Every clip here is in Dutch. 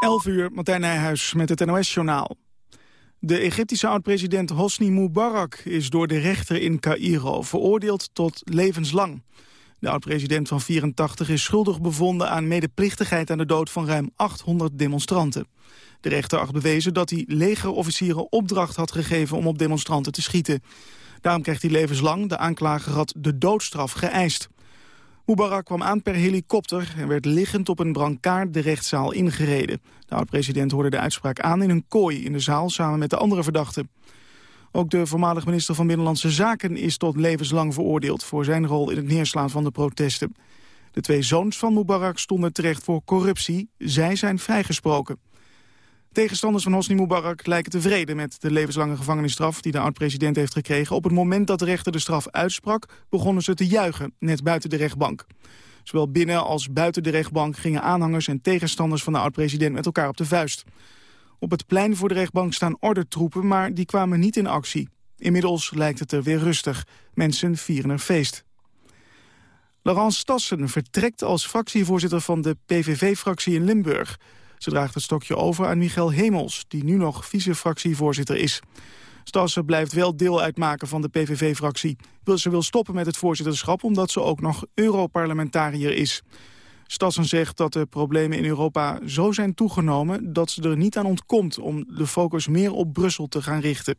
11 uur, Martijn Nijhuis met het NOS-journaal. De Egyptische oud-president Hosni Mubarak is door de rechter in Cairo veroordeeld tot levenslang. De oud-president van 84 is schuldig bevonden aan medeplichtigheid aan de dood van ruim 800 demonstranten. De rechter acht bewezen dat hij legerofficieren opdracht had gegeven om op demonstranten te schieten. Daarom krijgt hij levenslang. De aanklager had de doodstraf geëist. Mubarak kwam aan per helikopter en werd liggend op een brancard de rechtszaal ingereden. De oud-president hoorde de uitspraak aan in een kooi in de zaal samen met de andere verdachten. Ook de voormalig minister van Binnenlandse Zaken is tot levenslang veroordeeld... voor zijn rol in het neerslaan van de protesten. De twee zoons van Mubarak stonden terecht voor corruptie. Zij zijn vrijgesproken. Tegenstanders van Hosni Mubarak lijken tevreden met de levenslange gevangenisstraf die de oud-president heeft gekregen. Op het moment dat de rechter de straf uitsprak, begonnen ze te juichen, net buiten de rechtbank. Zowel binnen als buiten de rechtbank gingen aanhangers en tegenstanders van de oud-president met elkaar op de vuist. Op het plein voor de rechtbank staan ordentroepen, maar die kwamen niet in actie. Inmiddels lijkt het er weer rustig. Mensen vieren er feest. Laurence Stassen vertrekt als fractievoorzitter van de PVV-fractie in Limburg. Ze draagt het stokje over aan Michael Hemels, die nu nog vice-fractievoorzitter is. Stassen blijft wel deel uitmaken van de PVV-fractie. Ze wil stoppen met het voorzitterschap omdat ze ook nog Europarlementariër is. Stassen zegt dat de problemen in Europa zo zijn toegenomen... dat ze er niet aan ontkomt om de focus meer op Brussel te gaan richten.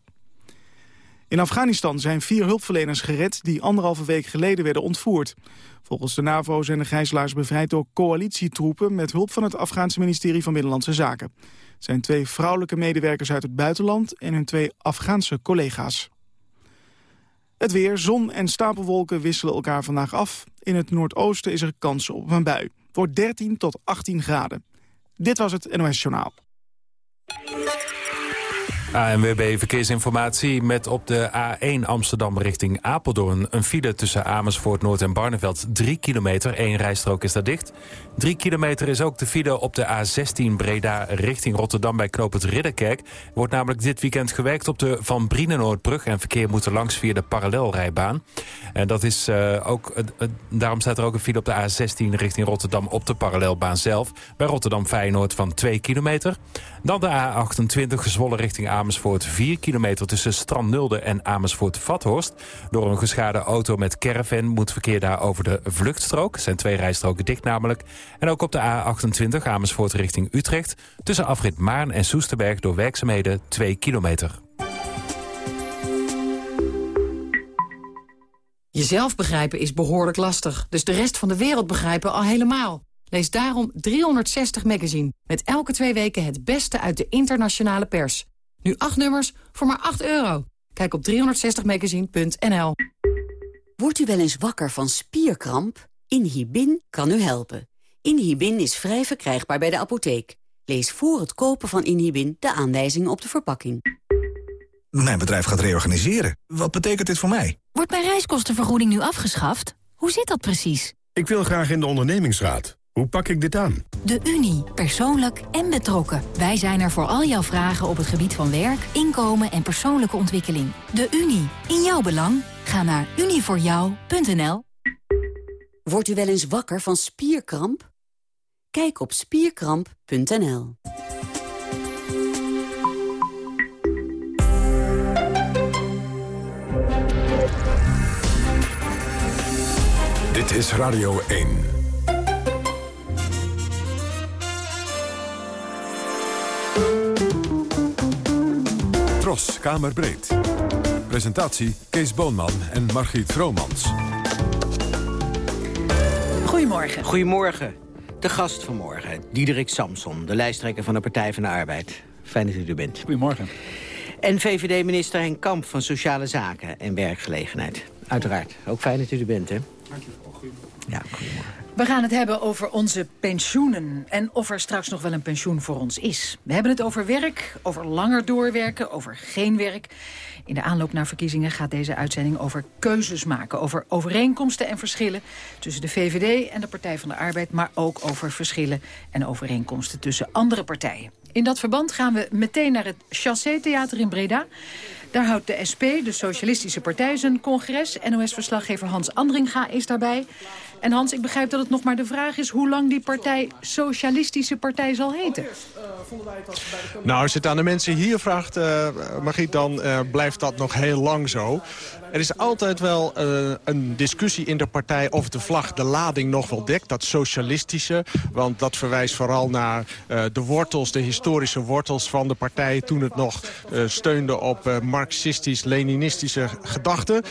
In Afghanistan zijn vier hulpverleners gered die anderhalve week geleden werden ontvoerd. Volgens de NAVO zijn de gijzelaars bevrijd door coalitietroepen... met hulp van het Afghaanse ministerie van Binnenlandse Zaken. Het zijn twee vrouwelijke medewerkers uit het buitenland... en hun twee Afghaanse collega's. Het weer, zon en stapelwolken wisselen elkaar vandaag af. In het noordoosten is er kans op een bui. Voor 13 tot 18 graden. Dit was het NOS Journaal. ANWB Verkeersinformatie met op de A1 Amsterdam richting Apeldoorn... een file tussen Amersfoort Noord en Barneveld. 3 kilometer, één rijstrook is daar dicht. 3 kilometer is ook de file op de A16 Breda richting Rotterdam... bij knoop het Ridderkerk. wordt namelijk dit weekend gewerkt op de Van Brienenoordbrug... en verkeer moet er langs via de parallelrijbaan. En dat is uh, ook, uh, daarom staat er ook een file op de A16 richting Rotterdam... op de parallelbaan zelf. Bij Rotterdam Feyenoord van 2 kilometer. Dan de A28 gezwollen richting Amersfoort. 4 kilometer tussen Strandnulde en Amersfoort-Vathorst. Door een geschade auto met caravan moet verkeer daar over de vluchtstrook. Zijn twee rijstroken dicht namelijk. En ook op de A28 Amersfoort richting Utrecht. Tussen afrit Maarn en Soesterberg door werkzaamheden 2 kilometer. Jezelf begrijpen is behoorlijk lastig. Dus de rest van de wereld begrijpen al helemaal. Lees daarom 360 Magazine. Met elke twee weken het beste uit de internationale pers. Nu acht nummers voor maar 8 euro. Kijk op 360magazine.nl. Wordt u wel eens wakker van spierkramp? Inhibin kan u helpen. Inhibin is vrij verkrijgbaar bij de apotheek. Lees voor het kopen van Inhibin de aanwijzingen op de verpakking. Mijn bedrijf gaat reorganiseren. Wat betekent dit voor mij? Wordt mijn reiskostenvergoeding nu afgeschaft? Hoe zit dat precies? Ik wil graag in de ondernemingsraad. Hoe pak ik dit aan? De Unie. Persoonlijk en betrokken. Wij zijn er voor al jouw vragen op het gebied van werk, inkomen en persoonlijke ontwikkeling. De Unie. In jouw belang. Ga naar unievoorjou.nl Wordt u wel eens wakker van spierkramp? Kijk op spierkramp.nl Dit is Radio 1. Tros, Kamerbreed. Presentatie Kees Boonman en Margriet Vromans. Goedemorgen. Goedemorgen. De gast vanmorgen, Diederik Samson, de lijsttrekker van de Partij van de Arbeid. Fijn dat u er bent. Goedemorgen. En VVD-minister Henk Kamp van Sociale Zaken en Werkgelegenheid. Uiteraard. Ook fijn dat u er bent, hè? Dankjewel. Goedemorgen. Ja, goedemorgen. We gaan het hebben over onze pensioenen en of er straks nog wel een pensioen voor ons is. We hebben het over werk, over langer doorwerken, over geen werk. In de aanloop naar verkiezingen gaat deze uitzending over keuzes maken. Over overeenkomsten en verschillen tussen de VVD en de Partij van de Arbeid... maar ook over verschillen en overeenkomsten tussen andere partijen. In dat verband gaan we meteen naar het Chassé Theater in Breda. Daar houdt de SP, de Socialistische Partij, zijn congres. NOS-verslaggever Hans Andringa is daarbij. En Hans, ik begrijp dat het nog maar de vraag is... hoe lang die partij Socialistische Partij zal heten. Nou, als je het aan de mensen hier vraagt, uh, dan uh, blijft dat nog heel lang zo. Er is altijd wel uh, een discussie in de partij of de vlag de lading nog wel dekt. Dat socialistische, want dat verwijst vooral naar uh, de wortels, de historische wortels van de partij... toen het nog uh, steunde op marxistisch-leninistische gedachten.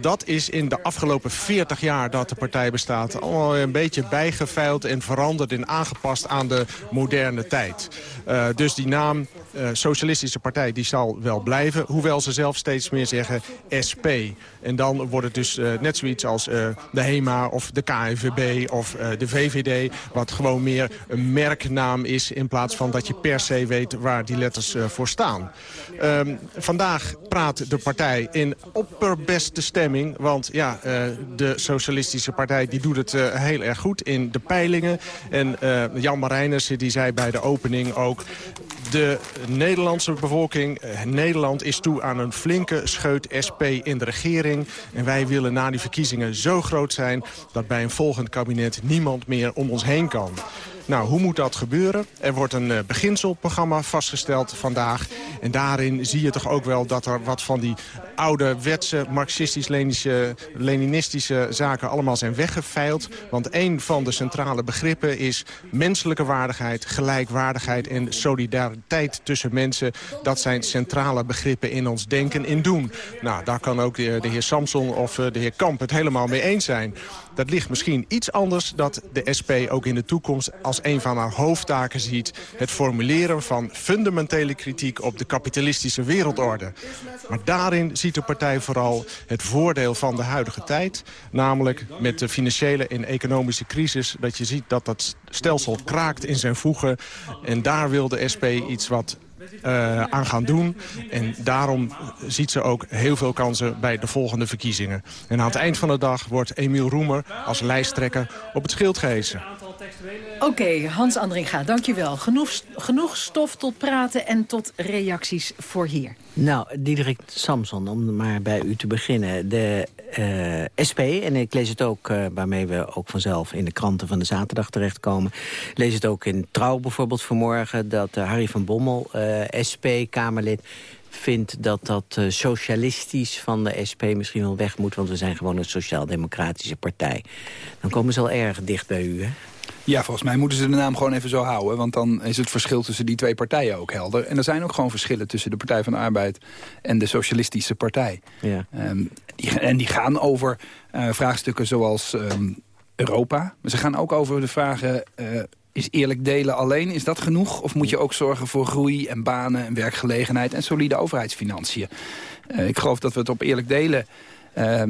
Dat is in de afgelopen 40 jaar dat de partij bestaat... allemaal een beetje bijgeveild en veranderd en aangepast aan de moderne tijd. dus die naam Socialistische Partij die zal wel blijven. Hoewel ze zelf steeds meer zeggen SP. En dan wordt het dus uh, net zoiets als uh, de HEMA of de KNVB of de VVD... wat gewoon meer een merknaam is in plaats van dat je per se weet waar die letters voor staan. Um, vandaag praat de partij in opperbeste stemming... want ja, de Socialistische Partij die doet het heel erg goed in de peilingen. En Jan Marijners die zei bij de opening ook... de Nederlandse bevolking, Nederland is toe aan een flinke scheut SP in de regering. En wij willen na die verkiezingen zo groot zijn... dat bij een volgend kabinet niemand meer om ons heen kan. Nou, hoe moet dat gebeuren? Er wordt een uh, beginselprogramma vastgesteld vandaag. En daarin zie je toch ook wel dat er wat van die oude wetse marxistisch-leninistische zaken allemaal zijn weggeveild. Want een van de centrale begrippen is menselijke waardigheid, gelijkwaardigheid en solidariteit tussen mensen. Dat zijn centrale begrippen in ons denken en doen. Nou, daar kan ook de, de heer Samson of uh, de heer Kamp het helemaal mee eens zijn. Dat ligt misschien iets anders dat de SP ook in de toekomst als een van haar hoofdtaken ziet. Het formuleren van fundamentele kritiek op de kapitalistische wereldorde. Maar daarin ziet de partij vooral het voordeel van de huidige tijd. Namelijk met de financiële en economische crisis. Dat je ziet dat dat stelsel kraakt in zijn voegen. En daar wil de SP iets wat uh, aan gaan doen. En daarom ziet ze ook heel veel kansen bij de volgende verkiezingen. En aan het eind van de dag wordt Emiel Roemer als lijsttrekker op het schild gehesen. Oké, okay, Hans Andringa, dankjewel. Genoeg, genoeg stof tot praten en tot reacties voor hier. Nou, Diederik Samson, om maar bij u te beginnen. De uh, SP, en ik lees het ook, uh, waarmee we ook vanzelf in de kranten van de zaterdag terechtkomen. Lees het ook in Trouw bijvoorbeeld vanmorgen, dat uh, Harry van Bommel, SP-Kamerlid vindt dat dat socialistisch van de SP misschien wel weg moet... want we zijn gewoon een sociaal-democratische partij. Dan komen ze al erg dicht bij u, hè? Ja, volgens mij moeten ze de naam gewoon even zo houden. Want dan is het verschil tussen die twee partijen ook helder. En er zijn ook gewoon verschillen tussen de Partij van de Arbeid... en de Socialistische Partij. Ja. Um, die, en die gaan over uh, vraagstukken zoals um, Europa. Maar ze gaan ook over de vragen... Uh, is eerlijk delen alleen, is dat genoeg? Of moet je ook zorgen voor groei en banen en werkgelegenheid... en solide overheidsfinanciën? Uh, ik geloof dat we het op eerlijk delen uh,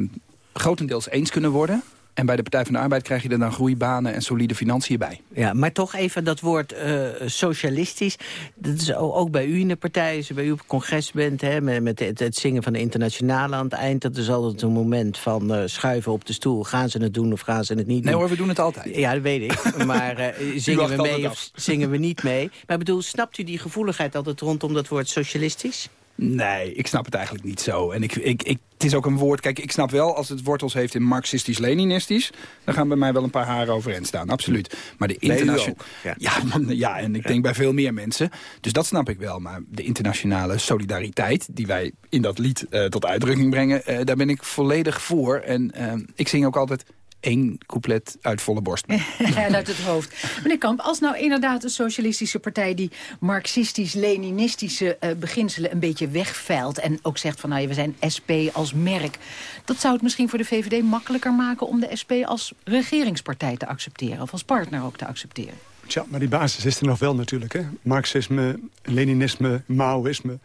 grotendeels eens kunnen worden. En bij de Partij van de Arbeid krijg je er dan groeibanen en solide financiën bij. Ja, maar toch even dat woord uh, socialistisch. Dat is ook bij u in de partij, als u bij u op het congres bent... Hè, met, met het, het, zingen van de internationale aan het eind... dat is altijd een moment van uh, schuiven op de stoel. Gaan ze het doen of gaan ze het niet nee, doen? Nee hoor, we doen het altijd. Ja, dat weet ik. maar uh, zingen we mee of zingen we niet mee? Maar bedoel, snapt u die gevoeligheid altijd rondom dat woord socialistisch? Nee, ik snap het eigenlijk niet zo. En ik, ik, ik, het is ook een woord... Kijk, ik snap wel, als het wortels heeft in marxistisch-leninistisch... dan gaan bij mij wel een paar haren overeind staan, absoluut. Maar de internationale... Ja. Ja, ja, en ik ja. denk bij veel meer mensen. Dus dat snap ik wel. Maar de internationale solidariteit... die wij in dat lied uh, tot uitdrukking brengen... Uh, daar ben ik volledig voor. En uh, ik zing ook altijd één couplet uit volle borst. en uit het hoofd. Meneer Kamp, als nou inderdaad een socialistische partij... die marxistisch-leninistische uh, beginselen een beetje wegveilt... en ook zegt van, nou, we zijn SP als merk... dat zou het misschien voor de VVD makkelijker maken... om de SP als regeringspartij te accepteren... of als partner ook te accepteren. Tja, maar die basis is er nog wel natuurlijk. Hè? Marxisme, Leninisme, Maoïsme...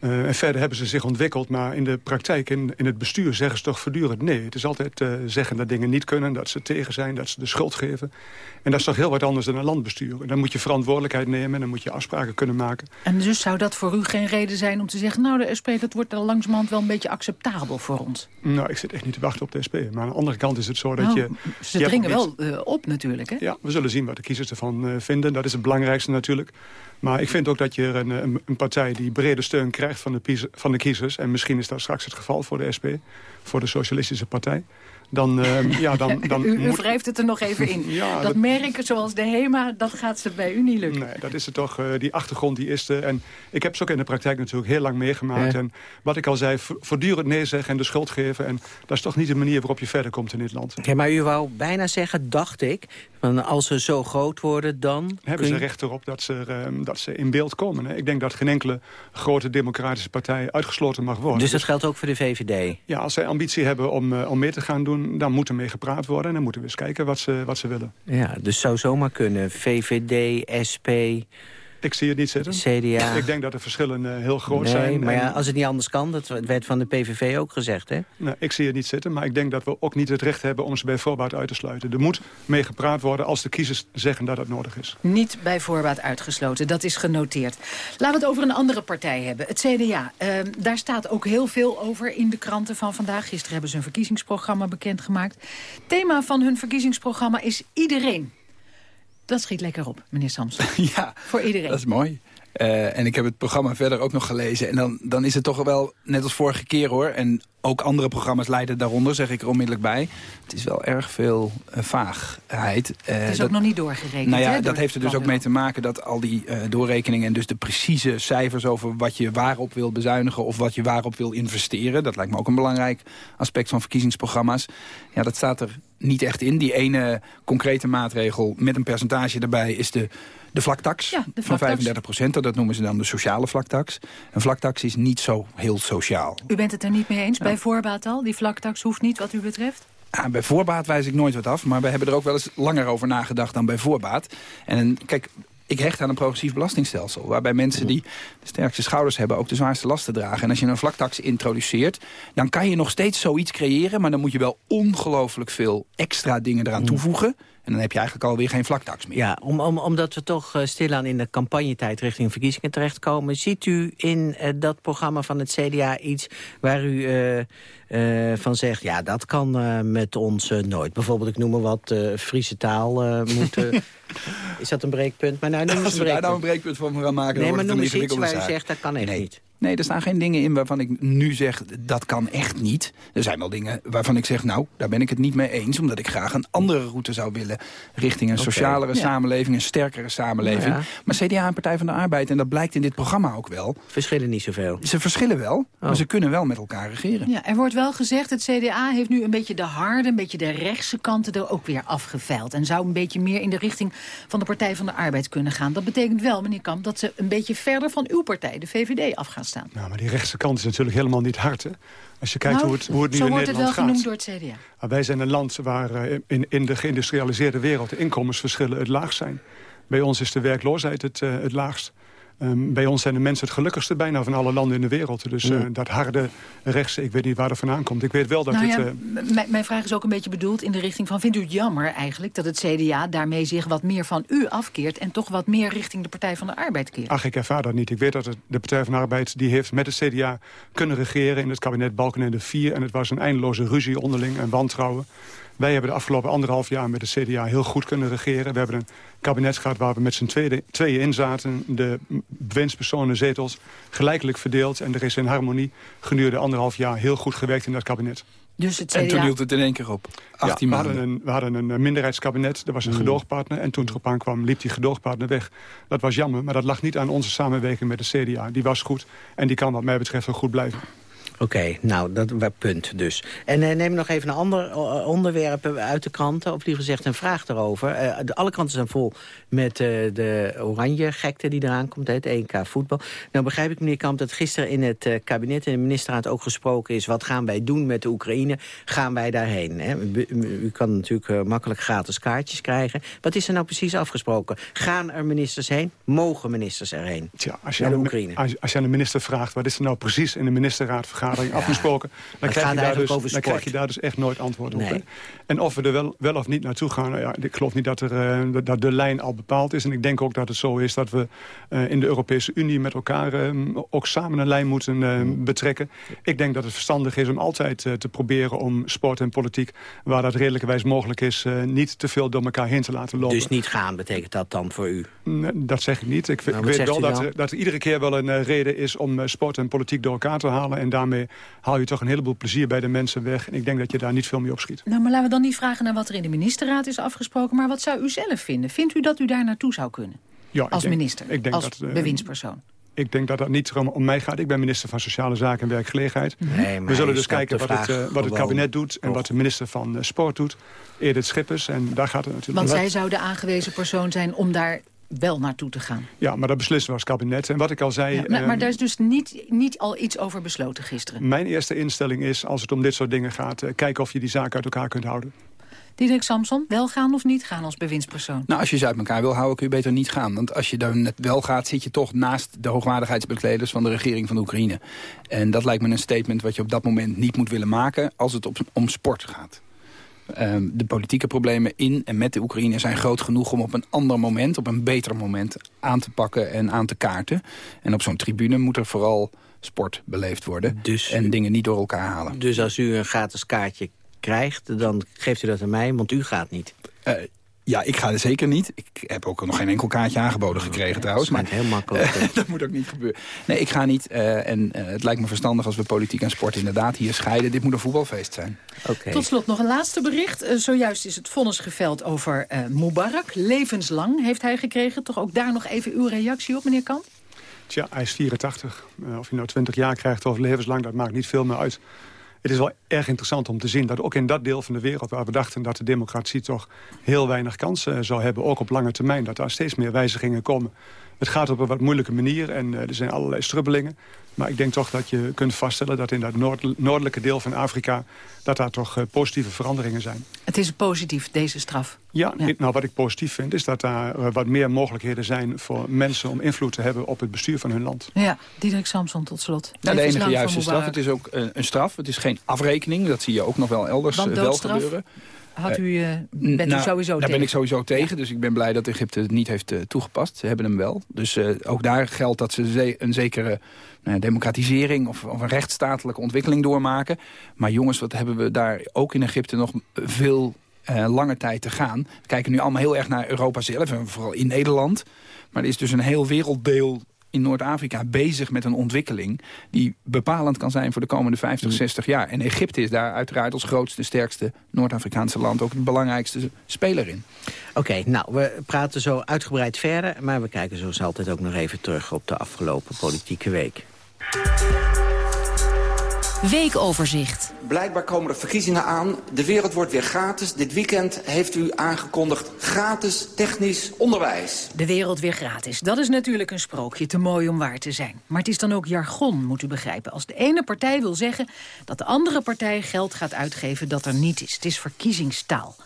Uh, en verder hebben ze zich ontwikkeld, maar in de praktijk, in, in het bestuur, zeggen ze toch voortdurend nee. Het is altijd uh, zeggen dat dingen niet kunnen, dat ze tegen zijn, dat ze de schuld geven. En dat is toch heel wat anders dan een landbestuur. En dan moet je verantwoordelijkheid nemen en dan moet je afspraken kunnen maken. En dus zou dat voor u geen reden zijn om te zeggen... nou, de SP, dat wordt dan langzamerhand wel een beetje acceptabel voor ons? Nou, ik zit echt niet te wachten op de SP. Maar aan de andere kant is het zo dat nou, je... Ze je dringen wel uh, op natuurlijk, hè? Ja, we zullen zien wat de kiezers ervan vinden. Dat is het belangrijkste natuurlijk. Maar ik vind ook dat je een, een, een, partij die brede steun krijgt van de, van de kiezers... en misschien is dat straks het geval voor de SP, voor de Socialistische Partij... dan... Uh, ja, dan, dan u, u wrijft het er nog even in. ja, dat, merken zoals de HEMA, dat gaat ze bij u niet lukken. Nee, dat is het toch. Uh, die achtergrond die is er. En ik heb ze ook in de praktijk natuurlijk heel lang meegemaakt. En wat ik al zei, voortdurend nee zeggen en de schuld geven. En dat is toch niet de manier waarop je verder komt in dit land. Ja, maar u wou bijna zeggen, dacht ik... Van als ze zo groot worden, dan... Hebben ze recht erop dat ze, uh, dat ze in beeld komen. Hè? Ik denk dat geen enkele grote democratische partij uitgesloten mag worden. Dus dat geldt ook voor de VVD? Ja, als zij ambitie hebben om, uh, om meer te gaan doen... dan moet er mee gepraat worden en dan moeten we eens kijken wat ze, wat ze willen. Ja, dus zou zomaar kunnen. VVD, SP... Ik zie het niet zitten. CDA. Ik denk dat de verschillen uh, heel groot nee, zijn. maar ja, als het niet anders kan, dat werd van de PVV ook gezegd, hè? Nee, ik zie het niet zitten, maar ik denk dat we ook niet het recht hebben... om ze bij voorbaat uit te sluiten. Er moet mee gepraat worden als de kiezers zeggen dat dat nodig is. Niet bij voorbaat uitgesloten, dat is genoteerd. Laten we het over een andere partij hebben, het CDA. Uh, daar staat ook heel veel over in de kranten van vandaag. Gisteren hebben ze een verkiezingsprogramma bekendgemaakt. Thema van hun verkiezingsprogramma is iedereen. Dat schiet lekker op, meneer Samson. ja, voor iedereen. Dat is mooi. Uh, en ik heb het programma verder ook nog gelezen. En dan, dan is het toch wel, net als vorige keer hoor... en ook andere programma's leiden daaronder, zeg ik er onmiddellijk bij. Het is wel erg veel uh, vaagheid. Uh, het is dat, ook nog niet doorgerekend. Nou ja, hè, dat heeft er dus ook mee te maken dat al die doorrekeningen... en dus de precieze cijfers over wat je waarop wil bezuinigen... of wat je waarop wil investeren... dat lijkt me ook een belangrijk aspect van verkiezingsprogramma's. Ja, dat staat er niet echt in. Die ene concrete maatregel met een percentage erbij is de de vlaktax ja, de van 35 procent. Dat noemen ze dan de sociale vlaktax. Een vlaktax is niet zo heel sociaal. U bent het er niet mee eens, bij voorbaat al? Die vlaktax hoeft niet wat u betreft? Ja, bij voorbaat wijs ik nooit wat af. Maar we hebben er ook wel eens langer over nagedacht dan bij voorbaat. En kijk, ik hecht aan een progressief belastingstelsel. Waarbij mensen die de sterkste schouders hebben ook de zwaarste lasten dragen. En als je een vlaktax introduceert, dan kan je nog steeds zoiets creëren. Maar dan moet je wel ongelooflijk veel extra dingen eraan toevoegen. En dan heb je eigenlijk alweer geen vlaktax meer. Ja, om, om, omdat we toch uh, stilaan in de campagnetijd richting verkiezingen terechtkomen... ziet u in uh, dat programma van het CDA iets waar u uh, van zegt... ja, dat kan met ons nooit. Bijvoorbeeld, ik noem maar wat, Friese taal moeten... Is dat een breekpunt? Maar nou, noem Als we daar nou een breekpunt van gaan maken... Nee, maar noem eens iets waar u zegt, dat kan echt nee. niet. Nee, er staan geen dingen in waarvan ik nu zeg, dat kan echt niet. Er zijn wel dingen waarvan ik zeg, nou, daar ben ik het niet mee eens... omdat ik graag een andere route zou willen... richting een okay. socialere ja. samenleving, een sterkere samenleving. Nou ja. Maar CDA en Partij van de Arbeid, en dat blijkt in dit programma ook wel... Verschillen niet zoveel. Ze verschillen wel, oh. maar ze kunnen wel met elkaar regeren. Ja, er wordt wel gezegd, het CDA heeft nu een beetje de harde... een beetje de rechtse kanten er ook weer afgeveild... en zou een beetje meer in de richting van de Partij van de Arbeid kunnen gaan. Dat betekent wel, meneer Kamp, dat ze een beetje verder van uw partij, de VVD, af gaan staan. Nou, maar die rechtse kant is natuurlijk helemaal niet hard. Hè? Als je kijkt nou, hoe, het, hoe het nu zo in wordt Nederland het wel gaat. genoemd door het CDA. Maar wij zijn een land waar uh, in, in de geïndustrialiseerde wereld... de inkomensverschillen het laagst zijn. Bij ons is de werkloosheid het, uh, het laagst. Um, bij ons zijn de mensen het gelukkigste bijna van alle landen in de wereld. Dus uh, dat harde rechtse, ik weet niet waar dat vandaan komt. Ik weet wel dat nou dit... Ja, mijn vraag is ook een beetje bedoeld in de richting van... vindt u het jammer eigenlijk dat het CDA daarmee zich wat meer van u afkeert... en toch wat meer richting de Partij van de Arbeid keert? Ach, ik ervaar dat niet. Ik weet dat het, de Partij van de Arbeid die heeft met het CDA kunnen regeren... in het kabinet Balkenende 4. En het was een eindeloze ruzie onderling en wantrouwen. Wij hebben de afgelopen anderhalf jaar met de CDA heel goed kunnen regeren. We hebben een kabinet gehad waar we met z'n tweeën, tweeën in zaten. De bewindspersonen zetels gelijkelijk verdeeld. En er is in harmonie gedurende anderhalf jaar heel goed gewerkt in dat kabinet. Dus het CDA... En toen hield het in één keer op. 18 ja, we, maanden. hadden een, we hadden een minderheidskabinet, er was een mm. gedoogpartner... en toen het erop aankwam, liep die gedoogpartner weg. Dat was jammer, maar dat lag niet aan onze samenwerking met de CDA. Die was goed en die kan wat mij betreft ook goed blijven. Oké, okay, nou, dat was punt dus. En uh, neem nog even een ander onderwerp uit de kranten, of liever gezegd een vraag erover. Uh, de, alle kranten zijn vol met de oranje gekte die eraan komt, het EK voetbal. Nou begrijp ik, meneer Kamp, dat gisteren in het kabinet en de ministerraad ook gesproken is... wat gaan wij doen met de Oekraïne? Gaan wij daarheen? Hè? U, u, kan natuurlijk makkelijk gratis kaartjes krijgen. Wat is er nou precies afgesproken? Gaan er ministers heen? Mogen ministers erheen? Tja, als je, aan de, Oekraïne? Als, als je aan de minister vraagt, wat is er nou precies in de ministerraad vergadering? Afgesproken, dan, krijg je, daar dus, dan krijg je daar dus echt nooit antwoord nee. op. Hè? En of we er wel, wel of niet naartoe gaan, nou ja, ik geloof niet dat, er, uh, dat de lijn al bepaald is. En ik denk ook dat het zo is dat we uh, in de Europese Unie met elkaar uh, ook samen een lijn moeten betrekken. Ik denk dat het verstandig is om altijd te proberen om sport en politiek, waar dat redelijkerwijs mogelijk is, niet te veel door elkaar heen te laten lopen. Dus niet gaan betekent dat dan voor u? Nee, dat zeg ik niet. Ik, nou, weet wel dat dat er, iedere keer wel een reden is om sport en politiek door elkaar te halen en daarmee daarmee haal je toch een heleboel plezier bij de mensen weg. En ik denk dat je daar niet veel mee opschiet. Nou, maar laten we dan niet vragen naar wat er in de ministerraad is afgesproken. Maar wat zou u zelf vinden? Vindt u dat u daar naartoe zou kunnen? Ja, als denk, minister, ik denk als dat, uh, bewindspersoon? Ik denk dat dat niet om, om, mij gaat. Ik ben minister van Sociale Zaken en Werkgelegenheid. Nee, we zullen dus kijken wat het, uh, wat het, kabinet doet... en wat de minister van uh, Sport doet. Edith Schippers. En daar gaat het natuurlijk Want zij zou de aangewezen persoon zijn om daar wel naartoe te gaan. Ja, maar dat beslissen we als kabinet. En wat ik al zei... Ja, maar, maar, daar is dus niet, niet al iets over besloten gisteren? Mijn eerste instelling is, als het om dit soort dingen gaat... Uh, kijken of je die zaak uit elkaar kunt houden. Diederik Samson, wel gaan of niet gaan als bewindspersoon? Nou, als je ze uit elkaar wil houden, kun je beter niet gaan. Want als je dan net wel gaat, zit je toch naast de hoogwaardigheidsbekleders van de regering van de Oekraïne. En dat lijkt me een statement wat je op dat moment niet moet willen maken als het op, om sport gaat. Um, de politieke problemen in en met de Oekraïne zijn groot genoeg om op een ander moment, op een beter moment, aan te pakken en aan te kaarten. En op zo'n tribune moet er vooral sport beleefd worden dus, en dingen niet door elkaar halen. Dus als u een gratis kaartje krijgt, dan geeft u dat aan mij, want u gaat niet. Uh, ja, ik ga er zeker niet. Ik heb ook nog geen enkel kaartje aangeboden gekregen okay, trouwens. Maar heel makkelijk. Uh, dat moet ook niet gebeuren. Nee, ik ga niet. Uh, en uh, het lijkt me verstandig als we politiek en sport inderdaad hier scheiden. Dit moet een voetbalfeest zijn. Okay. Tot slot nog een laatste bericht. zojuist is het vonnis geveld over Mubarak. Levenslang heeft hij gekregen. Toch ook daar nog even uw reactie op, meneer Kamp? Tja, hij is 84. of hij nou 20 jaar krijgt of levenslang, dat maakt niet veel meer uit. Het is wel erg interessant om te zien dat ook in dat deel van de wereld... waar we dachten dat de democratie toch heel weinig kansen zou hebben... ook op lange termijn, dat daar steeds meer wijzigingen komen. Het gaat op een wat moeilijke manier en uh, er zijn allerlei strubbelingen. Maar ik denk toch dat je kunt vaststellen dat in dat noord noordelijke deel van Afrika... dat daar toch uh, positieve veranderingen zijn. Het is positief, deze straf? Ja, ja, nou wat ik positief vind is dat daar uh, wat meer mogelijkheden zijn... voor mensen om invloed te hebben op het bestuur van hun land. Ja, Diederik Samson tot slot. Nou, de enige juiste straf, het is ook een, een straf. Het is geen afrekening, dat zie je ook nog wel elders wel gebeuren. Had u, uh, bent nou, u sowieso daar tegen? ben ik sowieso tegen, dus ik ben blij dat Egypte het niet heeft uh, toegepast. Ze hebben hem wel. Dus uh, ook daar geldt dat ze ze een zekere democratisering of, of, een rechtsstatelijke ontwikkeling doormaken. Maar jongens, wat hebben we daar ook in Egypte nog veel lange tijd te gaan. We kijken nu allemaal heel erg naar Europa zelf en vooral in Nederland. Maar er is dus een heel werelddeel in Noord-Afrika bezig met een ontwikkeling... die bepalend kan zijn voor de komende 50, 60 jaar. En Egypte is daar uiteraard als grootste, sterkste Noord-Afrikaanse land... ook de belangrijkste speler in. Oké, okay, nou, we praten zo uitgebreid verder... maar we kijken zoals altijd ook nog even terug op de afgelopen politieke week. Weekoverzicht. Blijkbaar komen er verkiezingen aan. De wereld wordt weer gratis. Dit weekend heeft u aangekondigd gratis technisch onderwijs. De wereld weer gratis. Dat is natuurlijk een sprookje, te mooi om waar te zijn. Maar het is dan ook jargon, moet u begrijpen. Als de ene partij wil zeggen dat de andere partij geld gaat uitgeven dat er niet is. Het is verkiezingstaal.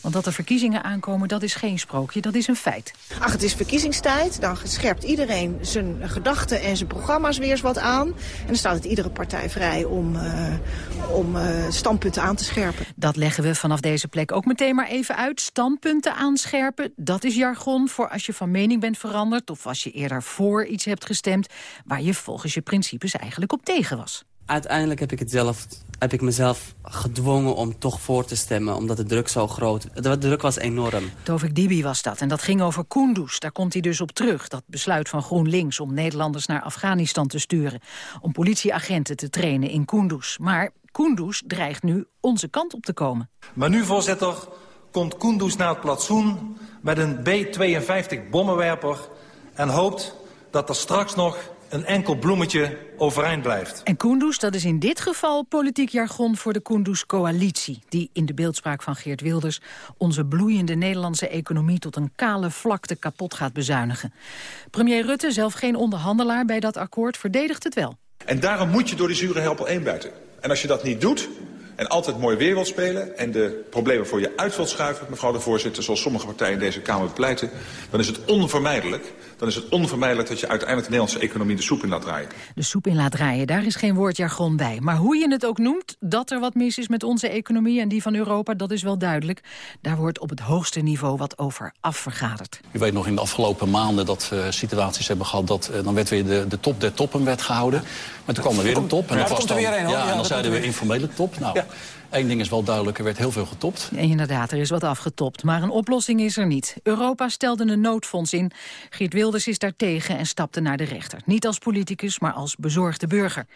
Want dat er verkiezingen aankomen, dat is geen sprookje, dat is een feit. Ach, het is verkiezingstijd. Dan scherpt iedereen zijn gedachten en zijn programma's weer eens wat aan. En dan staat het iedere partij vrij om, uh, om uh, standpunten aan te scherpen. Dat leggen we vanaf deze plek ook meteen maar even uit. Standpunten aanscherpen, dat is jargon voor als je van mening bent veranderd... of als je eerder voor iets hebt gestemd... waar je volgens je principes eigenlijk op tegen was. Uiteindelijk heb ik het zelf heb ik mezelf gedwongen om toch voor te stemmen. Omdat de druk zo groot... De druk was enorm. Tovik Dibi was dat. En dat ging over Kunduz. Daar komt hij dus op terug. Dat besluit van GroenLinks om Nederlanders naar Afghanistan te sturen. Om politieagenten te trainen in Kunduz. Maar Kunduz dreigt nu onze kant op te komen. Maar nu, voorzitter, komt Kunduz naar het plantsoen... met een B-52 bommenwerper... en hoopt dat er straks nog een enkel bloemetje overeind blijft. En Kunduz, dat is in dit geval politiek jargon voor de Kunduz-coalitie... die in de beeldspraak van Geert Wilders onze bloeiende Nederlandse economie... tot een kale vlakte kapot gaat bezuinigen. Premier Rutte, zelf geen onderhandelaar bij dat akkoord, verdedigt het wel. En daarom moet je door die zure helpen heen buiten. En als je dat niet doet, en altijd mooi weer wilt spelen... en de problemen voor je uit wilt schuiven, mevrouw de voorzitter... zoals sommige partijen in deze Kamer bepleiten... dan is het onvermijdelijk, dan is het onvermijdelijk dat je uiteindelijk de Nederlandse economie de soep in laat draaien. De soep in laat draaien, daar is geen woordjargon bij. Maar hoe je het ook noemt, dat er wat mis is met onze economie... en die van Europa, dat is wel duidelijk. Daar wordt op het hoogste niveau wat over afvergaderd. U weet nog in de afgelopen maanden dat we situaties hebben gehad... dat uh, dan werd weer de, de top der toppen werd gehouden. Maar toen kwam er weer een top. En ja, dat was dan, weer een, ja, ja, en dan zeiden we informele top. Nou, ja. Eén ding is wel duidelijk, er werd heel veel getopt. inderdaad, er is wat afgetopt, maar een oplossing is er niet. Europa stelde een noodfonds in. Geert Wilders is daartegen en stapte naar de rechter. Niet als politicus, maar als bezorgde burger.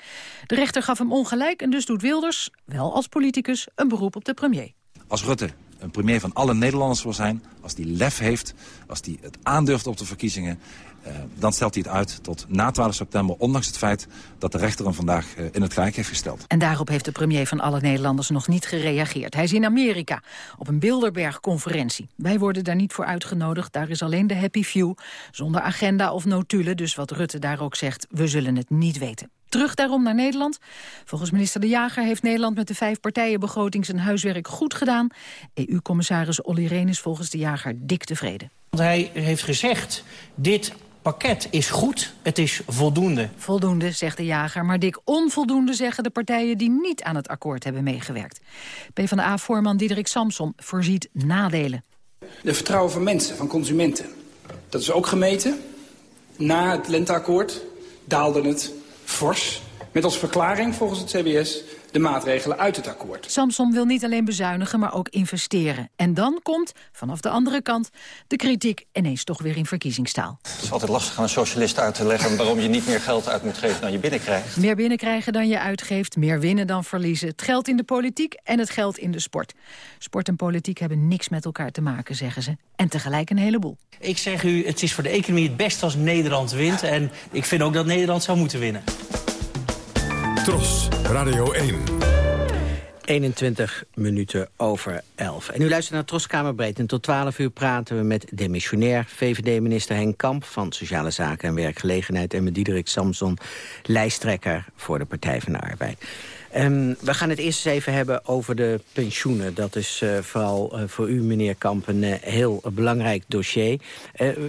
De rechter gaf hem ongelijk en dus doet Wilders, wel als politicus, een beroep op de premier. Als Rutte een premier van alle Nederlanders wil zijn... als die lef heeft, als die het aandurft op de verkiezingen... Uh, dan stelt hij het uit tot na 12 september... ondanks het feit dat de rechter hem vandaag uh, in het gelijk heeft gesteld. En daarop heeft de premier van alle Nederlanders nog niet gereageerd. Hij is in Amerika, op een Bilderberg-conferentie. Wij worden daar niet voor uitgenodigd, daar is alleen de happy few... zonder agenda of notulen, dus wat Rutte daar ook zegt... we zullen het niet weten. Terug daarom naar Nederland. Volgens minister De Jager heeft Nederland met de vijf partijenbegroting zijn huiswerk goed gedaan. EU-commissaris Olly Rehn is volgens De Jager dik tevreden. Hij heeft gezegd, dit pakket is goed, het is voldoende. Voldoende, zegt de jager, maar dik onvoldoende zeggen de partijen die niet aan het akkoord hebben meegewerkt. PvdA-voorman Diederik Samson voorziet nadelen. De vertrouwen van mensen, van consumenten. Dat is ook gemeten. Na het lenteakkoord daalde het fors. Met als verklaring volgens het CBS de maatregelen uit het akkoord. Samson wil niet alleen bezuinigen, maar ook investeren. En dan komt, vanaf de andere kant, de kritiek ineens toch weer in verkiezingstaal. Het is altijd lastig aan een socialist uit te leggen... waarom je niet meer geld uit moet geven dan je binnenkrijgt. Meer binnenkrijgen dan je uitgeeft, meer winnen dan verliezen. Het geld in de politiek en het geld in de sport. Sport en politiek hebben niks met elkaar te maken, zeggen ze. En tegelijk een heleboel. Ik zeg u, het is voor de economie het best als Nederland wint. En ik vind ook dat Nederland zou moeten winnen. Tros, Radio 1. 21 minuten over 11. En u luistert naar Troskamerbreed. En tot 12 uur praten we met demissionair VVD-minister Henk Kamp... van Sociale Zaken en Werkgelegenheid... en met Diederik Samson, lijsttrekker voor de Partij van de Arbeid. Um, we gaan het eerst eens even hebben over de pensioenen. Dat is uh, vooral uh, voor u, meneer Kamp, een uh, heel belangrijk dossier.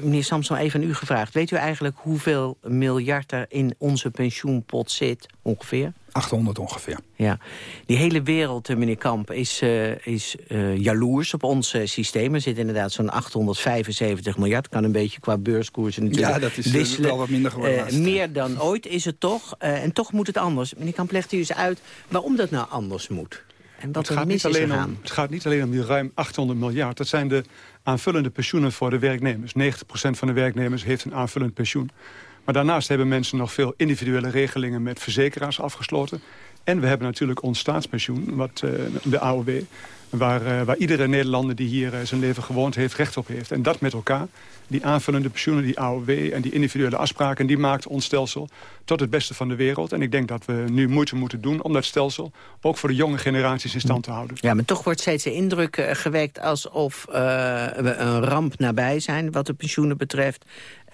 meneer Samson, even aan u gevraagd. Weet u eigenlijk hoeveel miljard er in onze pensioenpot zit, ongeveer? 800 ongeveer. Ja. Die hele wereld, meneer Kamp, is, uh, is uh, jaloers op ons uh, systeem. Er zit inderdaad zo'n 875 miljard. Kan een beetje qua beurskoersen natuurlijk Ja, dat is wisselen. wel wat minder geworden. meer dan ooit is het toch. en toch moet het anders. Meneer Kamp, legt u eens uit waarom dat nou anders moet. En wat het, gaat niet alleen om, het gaat niet alleen om die ruim 800 miljard. Dat zijn de aanvullende pensioenen voor de werknemers. 90% van de werknemers heeft een aanvullend pensioen. Maar daarnaast hebben mensen nog veel individuele regelingen met verzekeraars afgesloten. En we hebben natuurlijk ons staatspensioen, wat, uh, de AOW... Waar, uh, waar iedere Nederlander die hier uh, zijn leven gewoond heeft recht op heeft. En dat met elkaar, die aanvullende pensioenen, die AOW... en die individuele afspraken, die maakt ons stelsel tot het beste van de wereld. En ik denk dat we nu moeite moeten doen om dat stelsel... ook voor de jonge generaties in stand te houden. Ja, maar toch wordt steeds de indruk uh, gewekt alsof we een ramp nabij zijn... wat de pensioenen betreft.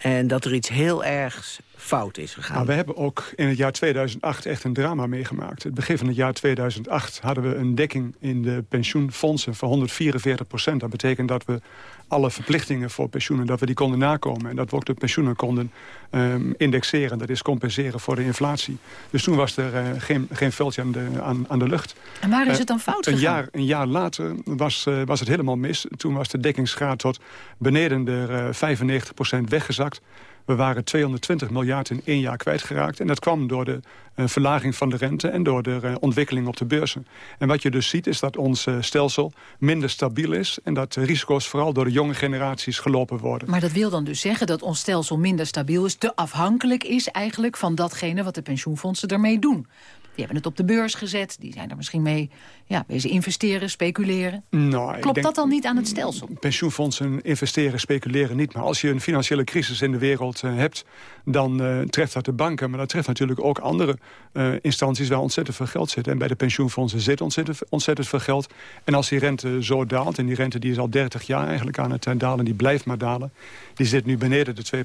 En dat er iets heel ergs fout is gegaan. Nou, we hebben ook in het jaar 2008 echt een drama meegemaakt. Het begin van het jaar 2008 hadden we een dekking in de pensioenfondsen van 144 procent. Dat betekent dat we alle verplichtingen voor pensioenen, dat we die konden nakomen. En dat we ook de pensioenen konden um, indexeren. Dat is compenseren voor de inflatie. Dus toen was er uh, geen, geen veldje aan de, aan, aan de lucht. En waar is het dan fout uh, een gegaan? jaar, een jaar later was, uh, was het helemaal mis. Toen was de dekkingsgraad tot beneden de 95 procent weggezakt. We waren 220 miljard in één jaar kwijtgeraakt. En dat kwam door de uh, verlaging van de rente en door de uh, ontwikkeling op de beurzen. En wat je dus ziet is dat ons uh, stelsel minder stabiel is... en dat risico's vooral door de jonge generaties gelopen worden. Maar dat wil dan dus zeggen dat ons stelsel minder stabiel is... te afhankelijk is eigenlijk van datgene wat de pensioenfondsen ermee doen. Die hebben het op de beurs gezet. Die zijn er misschien mee ja, bezig investeren, speculeren. Nou, Klopt denk, dat dan niet aan het stelsel? Pensioenfondsen investeren, speculeren niet. Maar als je een financiële crisis in de wereld uh, hebt... dan uh, treft dat de banken. Maar dat treft natuurlijk ook andere uh, instanties... waar ontzettend veel geld zit. En bij de pensioenfondsen zit ontzettend, ontzettend veel geld. En als die rente zo daalt... en die rente die is al 30 jaar eigenlijk aan het dalen... die blijft maar dalen... die zit nu beneden de 2%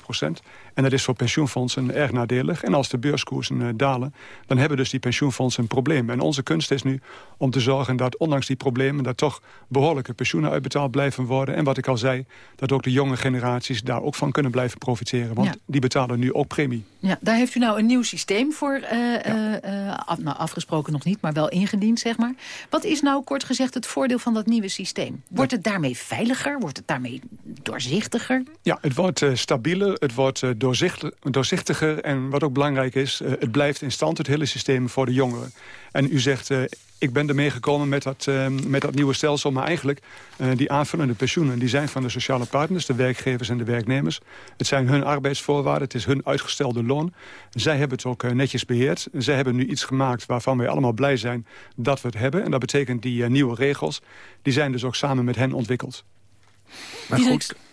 En dat is voor pensioenfondsen erg nadelig. En als de beurskoersen dalen... dan hebben dus die pensioenfondsen een probleem. En onze kunst is nu om te zorgen dat ondanks die problemen... dat toch behoorlijke pensioenen uitbetaald blijven worden. En wat ik al zei, dat ook de jonge generaties daar ook van kunnen blijven profiteren. Want Ja. die betalen nu ook premie. Ja, daar heeft u nou een nieuw systeem voor eh, eh, eh, af, nou, afgesproken nog niet, maar wel ingediend, zeg maar. Wat is nou kort gezegd het voordeel van dat nieuwe systeem? Wordt het daarmee veiliger? Wordt het daarmee doorzichtiger? Ja, het wordt stabieler, het wordt doorzicht- doorzichtiger... en wat ook belangrijk is, het blijft in stand, het hele systeem voor de jongeren. En u zegt, eh, ik ben ermee gekomen met dat, met dat nieuwe stelsel. Maar eigenlijk, die aanvullende pensioenen... die zijn van de sociale partners, de werkgevers en de werknemers. Het zijn hun arbeidsvoorwaarden, het is hun uitgestelde loon. Zij hebben het ook netjes beheerd. Zij hebben nu iets gemaakt waarvan wij allemaal blij zijn dat we het hebben. En dat betekent die nieuwe regels, die zijn dus ook samen met hen ontwikkeld. Maar goed, uh,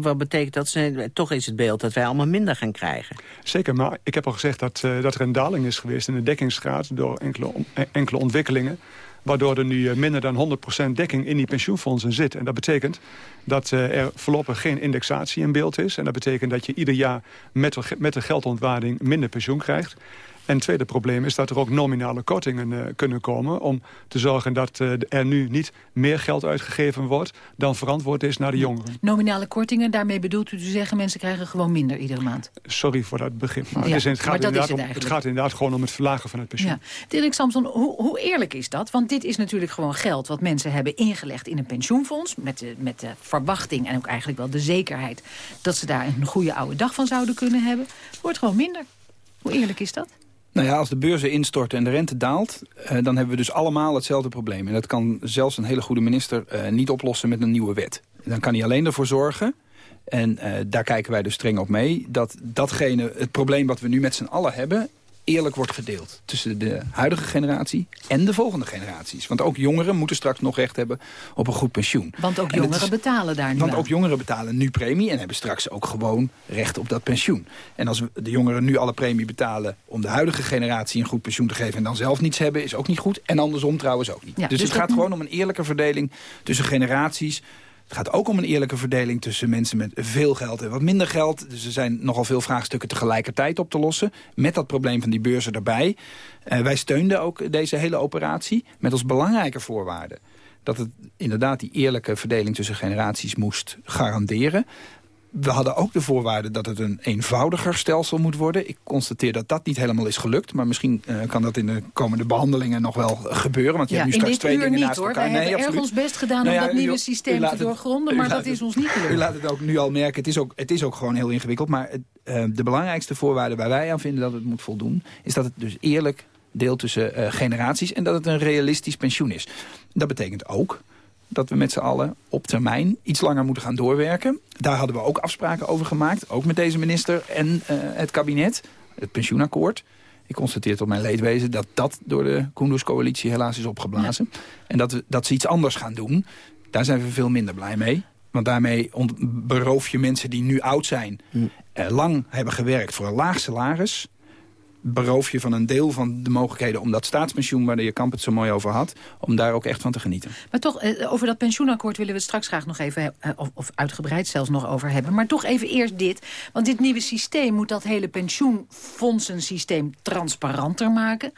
wat betekent dat? Toch is het beeld dat wij allemaal minder gaan krijgen. Zeker, maar ik heb al gezegd dat, uh, dat er een daling is geweest... in de dekkingsgraad door enkele, eh, ontwikkelingen... waardoor er nu minder dan 100% dekking in die pensioenfondsen zit. En dat betekent dat er voorlopig geen indexatie in beeld is. En dat betekent dat je ieder jaar met met de geldontwaarding minder pensioen krijgt. En het tweede probleem is dat er ook nominale kortingen uh, kunnen komen... om te zorgen dat uh, er nu niet meer geld uitgegeven wordt... dan verantwoord is naar de jongeren. Nominale kortingen, daarmee bedoelt u te zeggen... mensen krijgen gewoon minder iedere maand? Sorry voor dat begrip, maar, ja, het, is, het, gaat inderdaad het, om, het gaat inderdaad gewoon om het verlagen van het pensioen. Ja. Dirk Samson, hoe, hoe, eerlijk is dat? Want dit is natuurlijk gewoon geld wat mensen hebben ingelegd in een pensioenfonds... met de, met de verwachting en ook eigenlijk wel de zekerheid... dat ze daar een goede oude dag van zouden kunnen hebben. Het wordt gewoon minder. Hoe eerlijk is dat? Nou ja, als de beurzen instorten en de rente daalt... Uh, dan hebben we dus allemaal hetzelfde probleem. En dat kan zelfs een hele goede minister uh, niet oplossen met een nieuwe wet. Dan kan hij alleen ervoor zorgen... en uh, daar kijken wij dus streng op mee... dat datgene, het probleem wat we nu met z'n allen hebben eerlijk wordt gedeeld tussen de huidige generatie en de volgende generaties. Want ook jongeren moeten straks nog recht hebben op een goed pensioen. Want ook jongeren betalen daar nu Want ook jongeren betalen nu premie en hebben straks ook gewoon recht op dat pensioen. En als de jongeren nu alle premie betalen om de huidige generatie een goed pensioen te geven en dan zelf niets hebben, is ook niet goed. En andersom trouwens ook niet. Ja, dus, dus het gaat gewoon om een eerlijke verdeling tussen generaties het gaat ook om een eerlijke verdeling tussen mensen met veel geld en wat minder geld. Dus er zijn nogal veel vraagstukken tegelijkertijd op te lossen. Met dat probleem van die beurzen erbij. Uh, wij steunden ook deze hele operatie met als belangrijke voorwaarde dat het inderdaad die eerlijke verdeling tussen generaties moest garanderen we hadden ook de voorwaarde dat het een eenvoudiger stelsel moet worden. Ik constateer dat dat niet helemaal is gelukt. Maar misschien uh, kan dat in de komende behandelingen nog wel gebeuren. Want je ja, hebt nu straks twee dingen niet, naast hoor. elkaar. Wij nee, hebben erg ons best gedaan nou ja, om dat u, nieuwe systeem te doorgronden. Maar dat is ons niet gelukt. U laat het ook nu al merken. Het is ook, het is ook gewoon heel ingewikkeld. Maar het, uh, de belangrijkste voorwaarde waar wij aan vinden dat het moet voldoen... is dat het dus eerlijk deelt tussen uh, generaties... en dat het een realistisch pensioen is. Dat betekent ook dat we met z'n allen op termijn iets langer moeten gaan doorwerken. Daar hadden we ook afspraken over gemaakt. Ook met deze minister en uh, het kabinet. Het pensioenakkoord. Ik constateer tot mijn leedwezen dat dat door de Koenderscoalitie helaas is opgeblazen. Ja. En dat, dat ze iets anders gaan doen. Daar zijn we veel minder blij mee. Want daarmee beroof je mensen die nu oud zijn... Mm. Uh, lang hebben gewerkt voor een laag salaris beroof je van een deel van de mogelijkheden... om dat staatspensioen, waar de heer Kamp het zo mooi over had... om daar ook echt van te genieten. Maar toch, over dat pensioenakkoord willen we het straks graag nog even... of, of uitgebreid zelfs nog over hebben. Maar toch even eerst dit. Want dit nieuwe systeem moet dat hele pensioenfondsensysteem transparanter maken.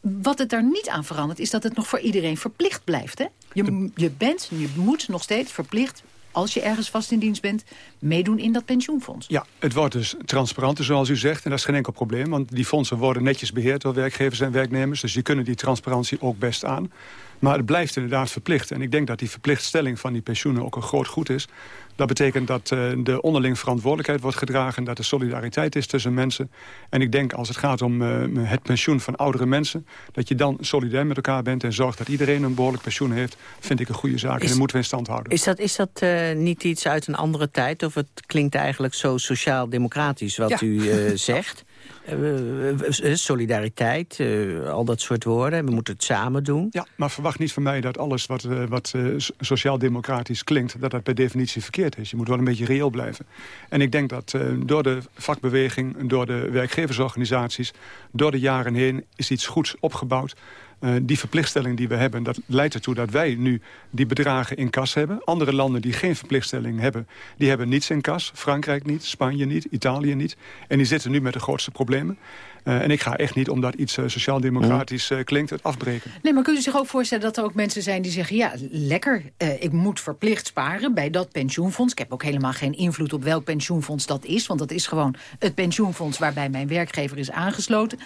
Wat het daar niet aan verandert, is dat het nog voor iedereen verplicht blijft. Hè? Je, je bent, je moet nog steeds verplicht als je ergens vast in dienst bent, meedoen in dat pensioenfonds. Ja, het wordt dus transparanter zoals u zegt. En dat is geen enkel probleem, want die fondsen worden netjes beheerd door werkgevers en werknemers. Dus die kunnen die transparantie ook best aan. Maar het blijft inderdaad verplicht. En ik denk dat die verplichtstelling van die pensioenen ook een groot goed is. Dat betekent dat uh, de onderling verantwoordelijkheid wordt gedragen... dat er solidariteit is tussen mensen. En ik denk als het gaat om uh, het pensioen van oudere mensen... dat je dan solidair met elkaar bent en zorgt dat iedereen een behoorlijk pensioen heeft... vind ik een goede zaak is, en dat moeten we in stand houden. Is dat, is dat uh, niet iets uit een andere tijd? Of het klinkt eigenlijk zo sociaal-democratisch wat ja. u zegt? Uh, solidariteit, uh, al dat soort woorden. We moeten het samen doen. Ja, maar verwacht niet van mij dat alles wat, wat sociaal-democratisch klinkt... dat dat per definitie verkeerd is. Je moet wel een beetje reëel blijven. En ik denk dat door de vakbeweging, door de werkgeversorganisaties... door de jaren heen is iets goeds opgebouwd... Uh, die verplichtstelling die we hebben, dat leidt ertoe dat wij nu die bedragen in kas hebben. Andere landen die geen verplichtstelling hebben, die hebben niets in kas. Frankrijk niet, Spanje niet, Italië niet. En die zitten nu met de grootste problemen. Uh, en ik ga echt niet, omdat iets uh, sociaal-democratisch uh, klinkt, het afbreken. Nee, maar kunt u zich ook voorstellen dat er ook mensen zijn die zeggen... ja, lekker, ik moet verplicht sparen bij dat pensioenfonds. Ik heb ook helemaal geen invloed op welk pensioenfonds dat is... want dat is gewoon het pensioenfonds waarbij mijn werkgever is aangesloten.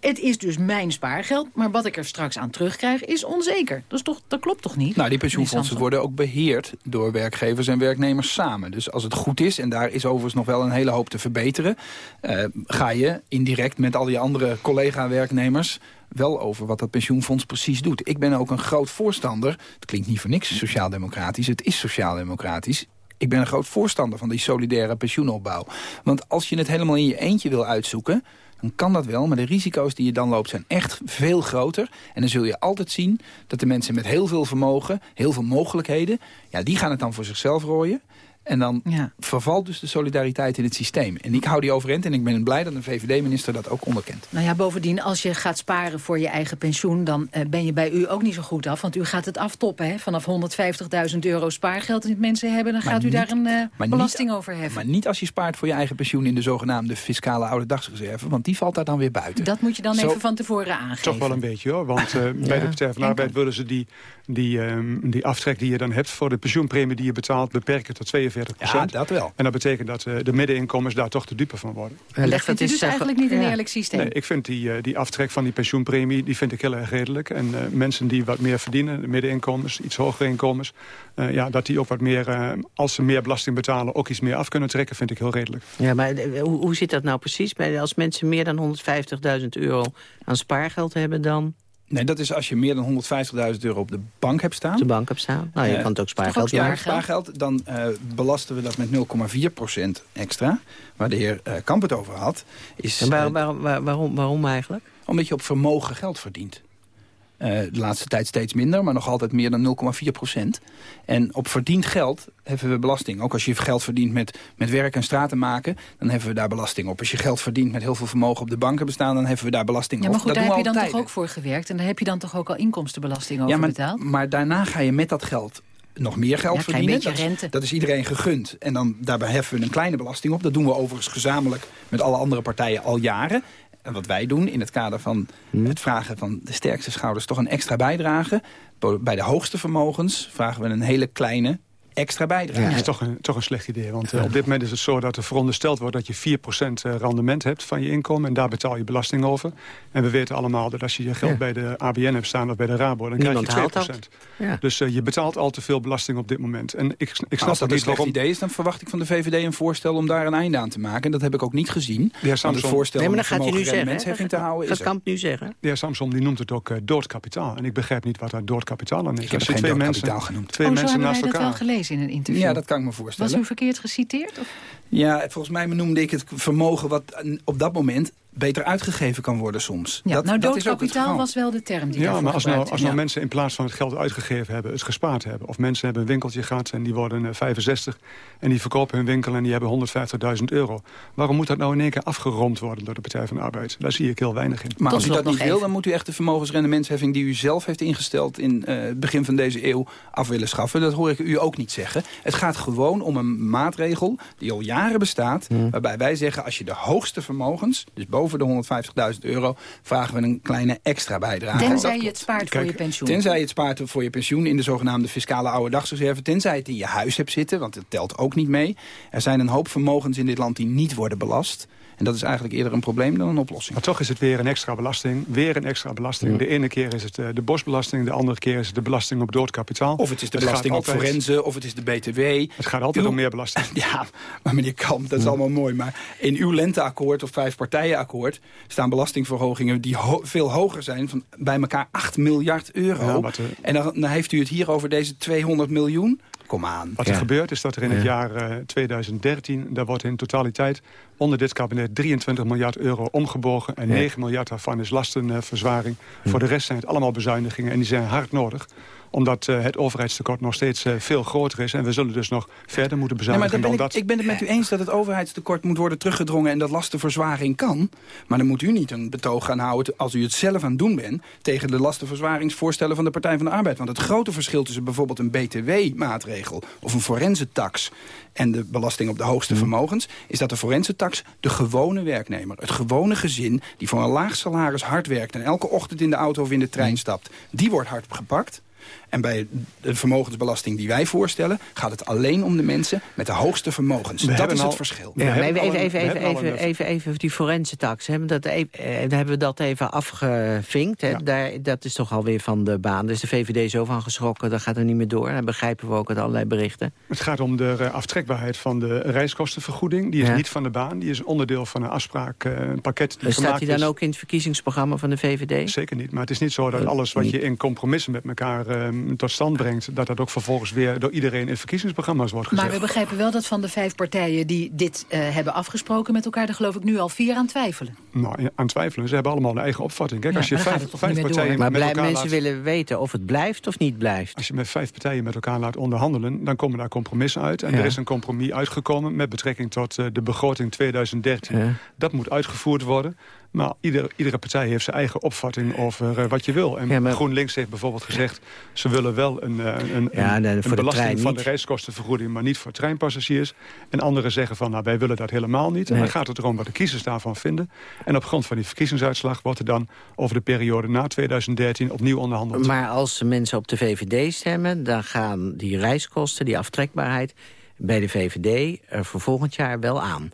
Het is dus mijn spaargeld, maar wat ik er straks aan terugkrijgen is onzeker. Dat, is toch, dat klopt toch niet? Nou, die pensioenfondsen worden ook beheerd door werkgevers en werknemers samen. Dus als het goed is, en daar is overigens nog wel een hele hoop te verbeteren... Uh, ga je indirect met al die andere collega-werknemers wel over wat dat pensioenfonds precies doet. Ik ben ook een groot voorstander, het klinkt niet voor niks sociaal-democratisch... het is sociaal-democratisch, ik ben een groot voorstander van die solidaire pensioenopbouw. Want als je het helemaal in je eentje wil uitzoeken dan kan dat wel. Maar de risico's die je dan loopt zijn echt veel groter. En dan zul je altijd zien dat de mensen met heel veel vermogen... heel veel mogelijkheden, ja, die gaan het dan voor zichzelf rooien. En dan vervalt dus de solidariteit in het systeem. En ik hou die overeind en ik ben blij dat een VVD-minister dat ook onderkent. Nou ja, bovendien, als je gaat sparen voor je eigen pensioen... dan uh, ben je bij u ook niet zo goed af. Want u gaat het aftoppen, hè? Vanaf 150.000 euro spaargeld die mensen hebben... dan gaat u daar een uh, belasting niet, over heffen. Maar niet als je spaart voor je eigen pensioen... in de zogenaamde fiscale oude dagsreserve. Want die valt daar dan weer buiten. Dat moet je dan even van tevoren aangeven. Toch wel een beetje, hoor. Want uh, ja. bij de Partij van de Arbeid willen ze die, die, um, die aftrek die je dan hebt... voor de pensioenpremie die je betaalt beperken tot 42 Ja, dat wel. En dat betekent dat uh, de middeninkomens daar toch de dupe van worden. Dat vindt u dus eigenlijk niet een eerlijk systeem? Nee, ik vind die, uh, die aftrek van die pensioenpremie die vind ik heel erg redelijk. En uh, mensen die wat meer verdienen, de middeninkomens, iets hogere inkomens... ja, dat die ook wat meer, als ze meer belasting betalen... ook iets meer af kunnen trekken, vind ik heel redelijk. Ja, maar hoe, hoe zit dat nou precies? Als mensen meer dan 150.000 euro aan spaargeld hebben dan... Nee, dat is als je meer dan 150.000 euro op de bank hebt staan. Op de bank hebt staan? Nou, je uh, kan het ook spaargeld Ja, spaargeld. Dan uh, belasten we dat met 0,4% extra. Waar de heer uh, Kamp het over had. Is, en waar, waar, waar, waarom, waarom eigenlijk? Omdat je op vermogen geld verdient. Uh, de laatste tijd steeds minder, maar nog altijd meer dan 0,4 procent. En op verdiend geld heffen we belasting. Ook als je geld verdient met, met werk en straten maken, dan heffen we daar belasting op. Als je geld verdient met heel veel vermogen op de banken bestaan, dan heffen we daar belasting op. Ja, maar goed, daar heb je dan toch ook voor gewerkt? En daar heb je dan toch ook al inkomstenbelasting over ja, maar, betaald? maar daarna ga je met dat geld nog meer geld ja, verdienen. Dat is, dat is, iedereen gegund. En dan, daarbij heffen we een kleine belasting op. Dat doen we overigens gezamenlijk met alle andere partijen al jaren. En wat wij doen in het kader van het vragen van de sterkste schouders... toch een extra bijdrage. Bij de hoogste vermogens vragen we een hele kleine extra bijdrage. Ja, dat is toch een, toch een slecht idee. Want uh, op dit moment is het zo dat er verondersteld wordt... dat je 4% rendement hebt van je inkomen. En daar betaal je belasting over. En we weten allemaal dat als je je geld ja. bij de ABN hebt staan... of bij de Rabo, dan Niemand krijg je 2%. Ja. Dus uh, je betaalt al te veel belasting op dit moment. En ik, ik snap als dat niet een slecht waarom... idee is, dan verwacht ik van de VVD een voorstel... om daar een einde aan te maken. En dat heb ik ook niet gezien. De heer Samson, het voorstel nee, maar dan gaat hij nu zeggen, te houden dat kan nu zeggen. De heer Samson die noemt het ook uh, doodkapitaal. En ik begrijp niet wat daar doodkapitaal aan is. Ik heb geen doodkapitaal genoemd. Twee oh, mensen naast elkaar... in een interview. Ja, dat kan ik me voorstellen. Was u verkeerd geciteerd? Of? Ja, volgens mij noemde ik het vermogen wat op dat moment beter uitgegeven kan worden soms. Ja, dat, nou, dat is ook het doodkapitaal was wel de term die Ja, maar als nou, als nou ja. mensen in plaats van het geld uitgegeven hebben... het gespaard hebben. Of mensen hebben een winkeltje gehad en die worden uh, 65... en die verkopen hun winkel en die hebben 150.000 euro. Waarom moet dat nou in één keer afgerond worden door de Partij van de Arbeid? Daar zie ik heel weinig in. Maar Tot als u dat niet wil, dan moet u echt de vermogensrendementsheffing... die u zelf heeft ingesteld in uh, het begin van deze eeuw af willen schaffen. Dat hoor ik u ook niet zeggen. Het gaat gewoon om een maatregel die al jaren bestaat... Hmm. waarbij wij zeggen, als je de hoogste vermogens... dus boven de 150.000 euro, vragen we een kleine extra bijdrage. Tenzij Dat je het spaart voor je pensioen. Tenzij je het spaart voor je pensioen in de zogenaamde fiscale oude dagsreserve. Tenzij je het in je huis hebt zitten, want het telt ook niet mee. Er zijn een hoop vermogens in dit land die niet worden belast. En dat is eigenlijk eerder een probleem dan een oplossing. Maar toch is het weer een extra belasting. Weer een extra belasting. De ene keer is het uh, de bosbelasting. De andere keer is het de belasting op doodkapitaal. Of het is de Het belasting op altijd- forensen, of het is de BTW. Het gaat altijd Uw- om meer belasting. Ja, maar meneer Kamp, dat is allemaal mooi. Maar in uw lenteakkoord of vijfpartijenakkoord... staan belastingverhogingen die ho- veel hoger zijn... van bij elkaar 8 miljard euro. Ja, eh, en dan, dan heeft u het hier over deze 200 miljoen. Kom aan. Wat er gebeurt is dat er in het jaar eh, 2013... daar wordt in totaliteit onder dit kabinet 23 miljard euro omgebogen. En Ja. 9 miljard daarvan is lastenverzwaring. Voor de rest zijn het allemaal bezuinigingen. En die zijn hard nodig omdat eh, het overheidstekort nog steeds eh, veel groter is. En we zullen dus nog verder moeten Nee, maar bezuinigen dan ik, dat. ik ben het met u eens dat het overheidstekort moet worden teruggedrongen... en dat lastenverzwaring kan. Maar dan moet u niet een betoog gaan houden als u het zelf aan het doen bent... tegen de lastenverzwaringsvoorstellen van de Partij van de Arbeid. Want het grote verschil tussen bijvoorbeeld een btw-maatregel... of een forensentax en de belasting op de hoogste vermogens... is dat de forensentax de gewone werknemer, het gewone gezin... die voor een laag salaris hard werkt en elke ochtend in de auto of in de trein stapt... die wordt hard gepakt... En bij de vermogensbelasting die wij voorstellen... gaat het alleen om de mensen met de hoogste vermogens. dat is het verschil. Ja, even, even, even, even, even, even, even die forense tax. Hebben, dat, e- eh, hebben we dat even afgevinkt. Hè? Daar, dat is toch alweer van de baan. Dus de VVD zo van geschrokken, dat gaat er niet meer door. Dat begrijpen we ook uit allerlei berichten. Het gaat om de eh, aftrekbaarheid van de reiskostenvergoeding. Die is niet van de baan. Die is onderdeel van een afspraakpakket. Uh, staat die dan ook in het verkiezingsprogramma van de VVD? Zeker niet. Maar het is niet zo dat alles wat je in compromissen met elkaar uh, tot stand brengt... dat dat ook vervolgens weer door iedereen in verkiezingsprogramma's wordt gezegd. Maar we begrijpen wel dat van de vijf partijen die dit uh, hebben afgesproken met elkaar... er geloof ik nu al vier aan twijfelen. Nou, aan twijfelen. Ze hebben allemaal een eigen opvatting. Kijk, als je vijf, vijf partijen maar met elkaar mensen laat, willen weten of het blijft of niet blijft. Als je met vijf partijen met elkaar laat onderhandelen... dan komen daar compromissen uit. En ja. er is een compromis uitgekomen met betrekking tot uh, de begroting 2013. Ja. Dat moet uitgevoerd worden. Maar ieder, iedere partij heeft zijn eigen opvatting over uh, wat je wil. En ja, maar... GroenLinks heeft bijvoorbeeld gezegd... ze willen wel een, een, een, ja, een, een belasting de van de reiskostenvergoeding... maar niet voor treinpassagiers. En anderen zeggen van, nou, wij willen dat helemaal niet. Nee. En dan gaat het erom wat de kiezers daarvan vinden. En op grond van die verkiezingsuitslag... wordt er dan over de periode na 2013 opnieuw onderhandeld. Maar als mensen op de VVD stemmen... dan gaan die reiskosten, die aftrekbaarheid... bij de VVD er voor volgend jaar wel aan.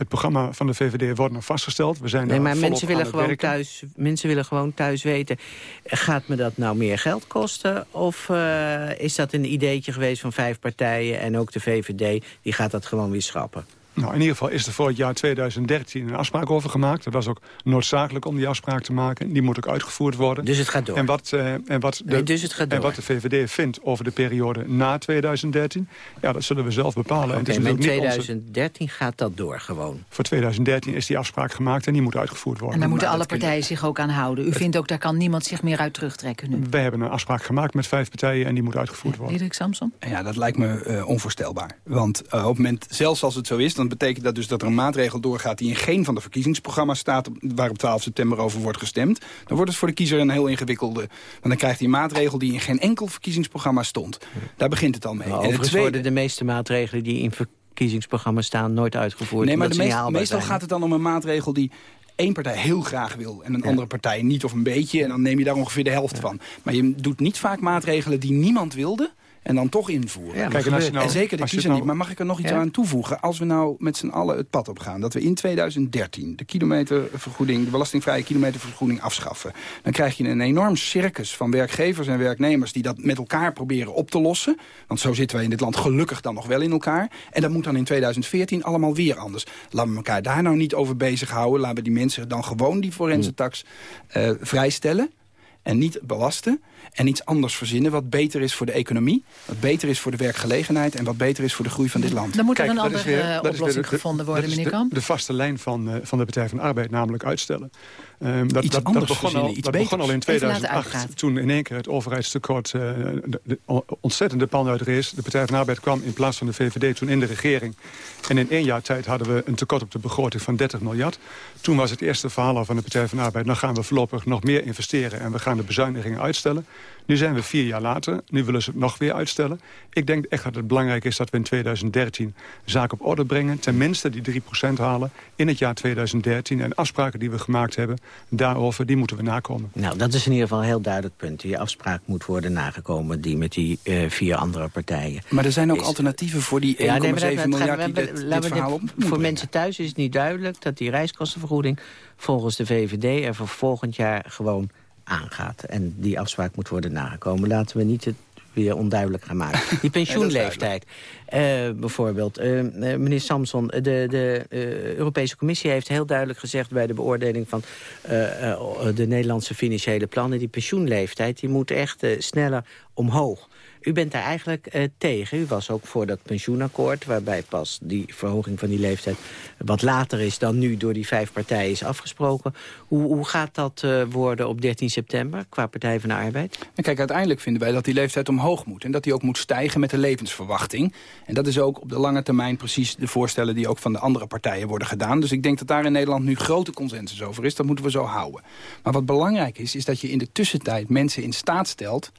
Het programma van de VVD wordt nog vastgesteld. We zijn nee, maar mensen willen, gewoon thuis, mensen willen gewoon thuis weten... gaat me dat nou meer geld kosten? Of uh, is dat een ideetje geweest van vijf partijen... en ook de VVD, die gaat dat gewoon weer schrappen? Nou, in ieder geval is er voor het jaar 2013 een afspraak over gemaakt. Dat was ook noodzakelijk om die afspraak te maken. Die moet ook uitgevoerd worden. Dus het gaat door? En wat, uh, en wat, de, nee, dus het gaat door. En wat de VVD vindt over de periode na 2013... ja, dat zullen we zelf bepalen. Okay, en het is maar in 2013 onze... gaat dat door gewoon? Voor 2013 is die afspraak gemaakt en die moet uitgevoerd worden. En daar moeten alle partijen zich ook aan houden. U vindt ook, daar kan niemand zich meer uit terugtrekken nu? We hebben een afspraak gemaakt met vijf partijen en die moet uitgevoerd worden. Diederik Samson? Ja, dat lijkt me uh, onvoorstelbaar. Want uh, op het moment, zelfs als het zo is... dan betekent dat dus dat er een maatregel doorgaat die in geen van de verkiezingsprogramma's staat... waar op 12 september over wordt gestemd... dan wordt het voor de kiezer een heel ingewikkelde... want dan krijgt hij een maatregel die in geen enkel verkiezingsprogramma stond. Daar begint het al mee. Nou, en tweede... worden de meeste maatregelen die in verkiezingsprogramma's staan... nooit uitgevoerd. Nee, maar de meest, meestal gaat het dan om een maatregel die één partij heel graag wil en een ja. andere partij niet of een beetje... en dan neem je daar ongeveer de helft ja. van. Maar je doet niet vaak maatregelen die niemand wilde en dan toch invoeren. Ja, Kijk, en, nou, en zeker de kiezer nou, niet. Maar mag ik er nog iets ja? aan toevoegen? Als we nou met z'n allen het pad op gaan... dat we in 2013 de kilometervergoeding... de belastingvrije kilometervergoeding afschaffen... dan krijg je een enorm circus van werkgevers en werknemers... die dat met elkaar proberen op te lossen. Want zo zitten wij in dit land gelukkig dan nog wel in elkaar. En dat moet dan in 2014 allemaal weer anders. Laten we elkaar daar nou niet over bezighouden. Laten we die mensen dan gewoon die forense tax uh, vrijstellen en niet belasten en iets anders verzinnen wat beter is voor de economie, wat beter is voor de werkgelegenheid en wat beter is voor de groei van dit land. Dan moet er Kijk, een andere weer, uh, oplossing de, gevonden worden, meneer de, Kamp. De vaste lijn van, uh, van de Partij van de Arbeid, namelijk uitstellen. Um, dat, iets dat, anders dat, begon, al, iets dat begon al in 2008, toen in één keer het overheidstekort uh, de, de ontzettende pan uitrees. De Partij van de Arbeid kwam in plaats van de VVD toen in de regering. En in één jaar tijd hadden we een tekort op de begroting van 30 miljard. Toen was het eerste verhaal van de Partij van de Arbeid... nou gaan we voorlopig nog meer investeren en we gaan de bezuinigingen uitstellen. Nu zijn we vier jaar later. Nu willen ze het nog weer uitstellen. Ik denk echt dat het belangrijk is dat we in 2013 zaken op orde brengen. Tenminste die 3% halen in het jaar 2013. En afspraken die we gemaakt hebben, daarover, die moeten we nakomen. Nou, dat is in ieder geval een heel duidelijk punt. Die afspraak moet worden nagekomen, die met die uh, vier andere partijen. Maar er zijn ook is... alternatieven voor die 1,7 ja, nee, miljard gaat, die dit, dit verhaal op Voor brengen. mensen thuis is het niet duidelijk dat die reiskostenvergoeding volgens de VVD er voor volgend jaar gewoon aangaat. En die afspraak moet worden nagekomen. Laten we niet het weer onduidelijk gaan maken. Die pensioenleeftijd, uh, bijvoorbeeld. Uh, uh, meneer Samson, de, de Europese Commissie heeft heel duidelijk gezegd... bij de beoordeling van de Nederlandse financiële plannen... die pensioenleeftijd die moet echt sneller omhoog. U bent daar eigenlijk uh, tegen. U was ook voor dat pensioenakkoord... waarbij pas die verhoging van die leeftijd wat later is... dan nu door die vijf partijen is afgesproken. Hoe, hoe gaat dat uh, worden op 13 september qua Partij van de Arbeid? En kijk, uiteindelijk vinden wij dat die leeftijd omhoog moet. En dat die ook moet stijgen met de levensverwachting. En dat is ook op de lange termijn precies de voorstellen... die ook van de andere partijen worden gedaan. Dus ik denk dat daar in Nederland nu grote consensus over is. Dat moeten we zo houden. Maar wat belangrijk is, is dat je in de tussentijd mensen in staat stelt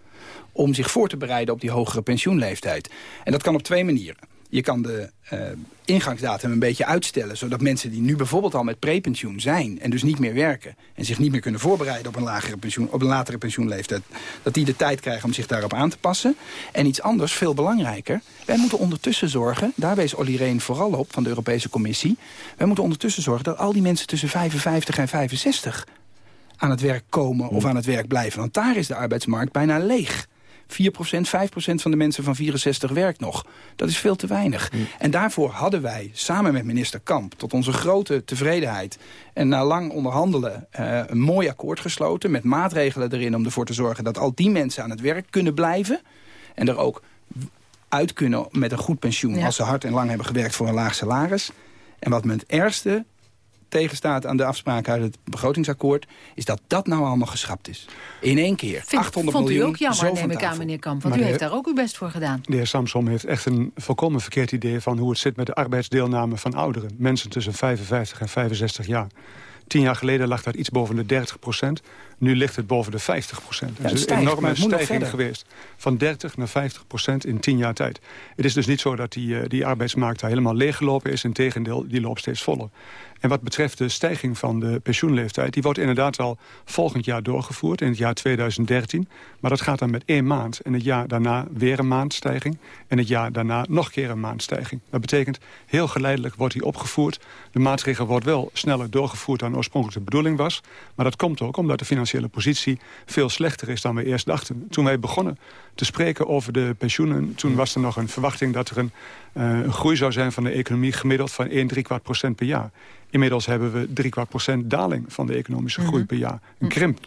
om zich voor te bereiden op die hogere pensioenleeftijd. En dat kan op twee manieren. Je kan de uh, ingangsdatum een beetje uitstellen... zodat mensen die nu bijvoorbeeld al met prepensioen zijn... en dus niet meer werken en zich niet meer kunnen voorbereiden... op een, lagere pensioen, op een latere pensioenleeftijd... dat die de tijd krijgen om zich daarop aan te passen. En iets anders, veel belangrijker... wij moeten ondertussen zorgen, daar wees Olly Reen vooral op... van de Europese Commissie... wij moeten ondertussen zorgen dat al die mensen tussen 55 en 65 aan het werk komen of aan het werk blijven. Want daar is de arbeidsmarkt bijna leeg. 4% 5% van de mensen van 64 werkt nog. Dat is veel te weinig. En daarvoor hadden wij samen met minister Kamp... tot onze grote tevredenheid en na lang onderhandelen... Uh, een mooi akkoord gesloten met maatregelen erin... om ervoor te zorgen dat al die mensen aan het werk kunnen blijven... en er ook uit kunnen met een goed pensioen... als ze hard en lang hebben gewerkt voor een laag salaris. En wat me het ergste tegenstaat aan de afspraken uit het begrotingsakkoord... is dat dat nou allemaal geschrapt is. In één keer. 800 vond miljoen. u ook jammer, neem ik aan, meneer Kamp. Want u heeft daar ook uw best voor gedaan. De heer Samsom heeft echt een volkomen verkeerd idee... van hoe het zit met de arbeidsdeelname van ouderen. Mensen tussen 55 en 65 jaar. Tien jaar geleden lag dat iets boven de 30 procent. Nu ligt het boven de 50 procent. Ja, is een enorme stijging geweest. Van 30 naar 50 procent in tien jaar tijd. Het is dus niet zo dat die, eh, die arbeidsmarkt daar helemaal leeggelopen is. Integendeel, die loopt steeds voller. En wat betreft de stijging van de pensioenleeftijd... die wordt inderdaad al volgend jaar doorgevoerd, in het jaar 2013. Maar dat gaat dan met één maand. En het jaar daarna weer een maandstijging. En het jaar daarna nog een keer een maandstijging. Dat betekent, heel geleidelijk wordt die opgevoerd. De maatregel wordt wel sneller doorgevoerd dan oorspronkelijk de bedoeling was. Maar dat komt ook omdat de financiële positie veel slechter is dan we eerst dachten. Toen wij begonnen te spreken over de pensioenen... toen was er nog een verwachting dat er een, uh, een groei zou zijn van de economie... gemiddeld van 1, 3 kwart procent per jaar. Inmiddels hebben we 3 kwart procent daling van de economische groei mhm. per jaar. Een krimp.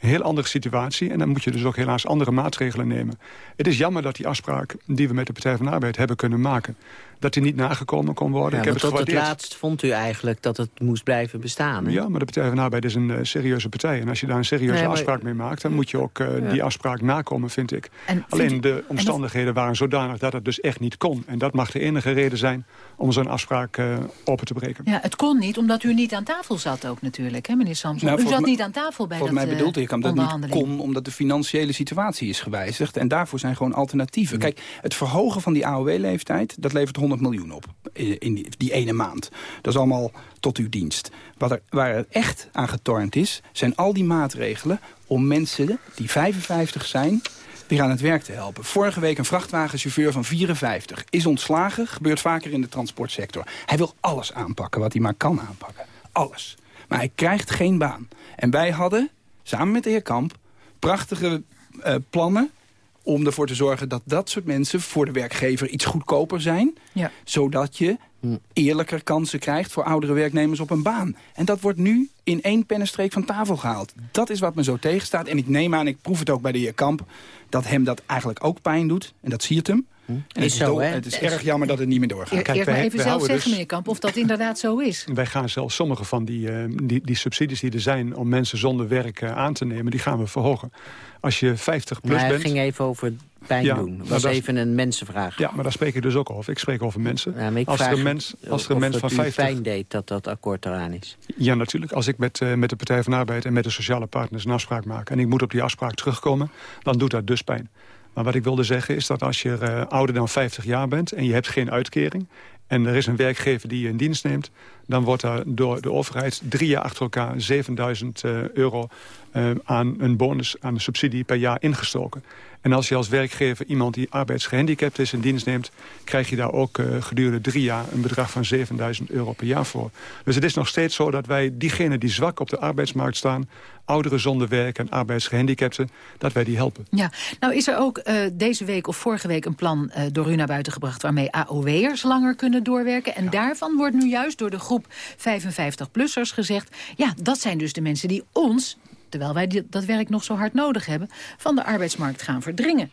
Een heel andere situatie. En dan moet je dus ook helaas andere maatregelen nemen. Het is jammer dat die afspraak die we met de Partij van de Arbeid hebben kunnen maken dat hij niet nagekomen kon worden. Ja, ik heb het tot het laatst vond u eigenlijk dat het moest blijven bestaan. Hè? Ja, maar de Partij van de Arbeid is een uh, serieuze partij. En als je daar een serieuze afspraak mee maakt... dan moet je ook uh, die afspraak nakomen, vind ik. Alleen de omstandigheden waren zodanig dat het dus echt niet kon. En dat mag de enige reden zijn om zo'n afspraak uh, open te breken. Ja, het kon niet, omdat u niet aan tafel zat ook natuurlijk, hè, meneer Samson? Nou, u zat niet aan tafel bij volgens dat mij bedoelt ik dat het niet kon, omdat de financiële situatie is gewijzigd. En daarvoor zijn gewoon alternatieven. Kijk, het verhogen van die AOW-leeftijd, dat levert 100 miljoen op in die, ene maand. Dat is allemaal tot uw dienst. Wat er, waar het echt aan getornd is, zijn al die maatregelen... om mensen die 55 zijn weer aan het werk te helpen. Vorige week een vrachtwagenchauffeur van 54 is ontslagen. Gebeurt vaker in de transportsector. Hij wil alles aanpakken wat hij maar kan aanpakken. Alles. Maar hij krijgt geen baan. En wij hadden, samen met de heer Kamp, prachtige uh, plannen om ervoor te zorgen dat dat soort mensen voor de werkgever iets goedkoper zijn. Ja. Zodat je hm. eerlijker kansen krijgt voor oudere werknemers op een baan. En dat wordt nu in één pennenstreek van tafel gehaald. Dat is wat me zo tegenstaat. En ik neem aan, ik proef het ook bij de heer Kamp... dat hem dat eigenlijk ook pijn doet. En dat ziet hem. Hm. En het, is zo, het is erg jammer dat het niet meer doorgaat. Kijk, even zelf zeggen, dus, meneer Kamp, of dat inderdaad zo is. Wij gaan zelfs sommige van die, uh, die, die, subsidies die er zijn... om mensen zonder werk uh, aan te nemen, die gaan we verhogen. Als je 50 plus maar bent... ging even over pijn ja, doen. Dat was even een mensenvraag. Ja, maar daar spreek ik dus ook over. Ik spreek over mensen. Ja, als er een mens, als er een mens van 50... pijn deed dat dat akkoord eraan is. Ja, natuurlijk. Als ik met, uh, met de Partij van Arbeid en met de sociale partners een afspraak maak... en ik moet op die afspraak terugkomen, dan doet dat dus pijn. Maar wat ik wilde zeggen is dat als je uh, ouder dan 50 jaar bent... en je hebt geen uitkering en er is een werkgever die je in dienst neemt... dan wordt er door de overheid drie jaar achter elkaar 7000 uh, euro... Uh, aan een bonus, aan een subsidie per jaar ingestoken. En als je als werkgever iemand die arbeidsgehandicapt is in dienst neemt... krijg je daar ook uh, gedurende drie jaar een bedrag van 7000 euro per jaar voor. Dus het is nog steeds zo dat wij diegenen die zwak op de arbeidsmarkt staan... ouderen zonder werk en arbeidsgehandicapten, dat wij die helpen. Ja, nou is er ook uh, deze week of vorige week een plan uh, door u naar buiten gebracht... waarmee AOW'ers langer kunnen doorwerken. En ja. daarvan wordt nu juist door de groep 55-plussers gezegd... ja, dat zijn dus de mensen die ons terwijl wij dat werk nog zo hard nodig hebben... van de arbeidsmarkt gaan verdringen.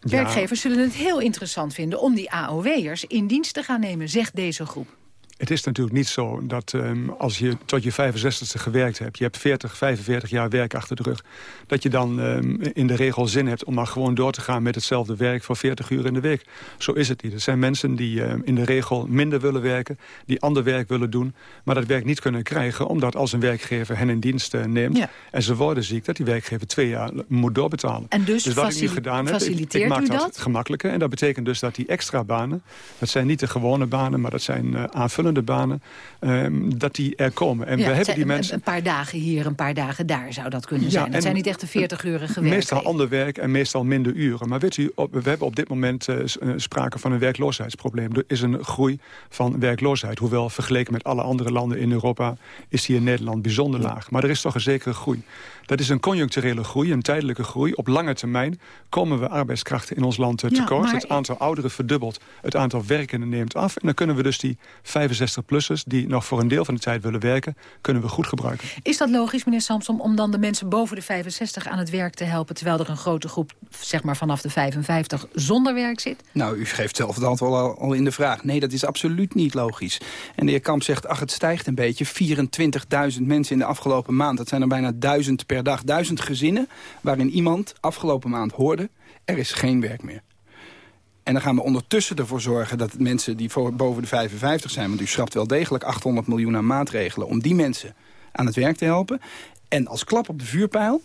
Ja. Werkgevers zullen het heel interessant vinden om die AOW'ers in dienst te gaan nemen, zegt deze groep. Het is natuurlijk niet zo dat ehm, als je tot je 65ste gewerkt hebt... je hebt 40, 45 jaar werk achter de rug... dat je dan ehm, in de regel zin hebt om maar gewoon door te gaan... met hetzelfde werk voor 40 uur in de week. Zo is het niet. Er zijn mensen die ehm, in de regel minder willen werken... die ander werk willen doen, maar dat werk niet kunnen krijgen... omdat als een werkgever hen in dienst uh, neemt en ze worden ziek... dat die werkgever twee jaar moet doorbetalen. En dus, dus wat ik nu gedaan heb, ik, ik maak dat, gemakkelijker. En dat betekent dus dat die extra banen... dat zijn niet de gewone banen, maar dat zijn uh, aanvullende banen, um, dat die er komen. En we hebben die mensen... Een paar dagen hier, een paar dagen daar zou dat kunnen zijn. Het zijn niet echt de 40 uren gewerkt. Meestal ander werk en meestal minder uren. Maar weet u, op, we hebben op dit moment uh, sprake van een werkloosheidsprobleem. Er is een groei van werkloosheid. Hoewel vergeleken met alle andere landen in Europa... is die in Nederland bijzonder laag. Maar er is toch een zekere groei. Dat is een conjuncturele groei, een tijdelijke groei. Op lange termijn komen we arbeidskrachten in ons land uh, tekort. Het aantal ouderen verdubbelt, het aantal werkenden neemt af. En dan kunnen we dus die 65-plussers... die nog voor een deel van de tijd willen werken, kunnen we goed gebruiken. Is dat logisch, meneer Samsom, om dan de mensen boven de 65 aan het werk te helpen... terwijl er een grote groep, zeg maar vanaf de 55, zonder werk zit? Nou, u geeft zelf het antwoord al, al in de vraag. Nee, dat is absoluut niet logisch. En de heer Kamp zegt, ach, het stijgt een beetje. 24.000 mensen in de afgelopen maand. Dat zijn er bijna duizend per dag. Duizend gezinnen waarin iemand afgelopen maand hoorde... er is geen werk meer. En dan gaan we ondertussen ervoor zorgen dat mensen die voor, boven de 55 zijn... want u schrapt wel degelijk 800 miljoen aan maatregelen... om die mensen aan het werk te helpen. En als klap op de vuurpijl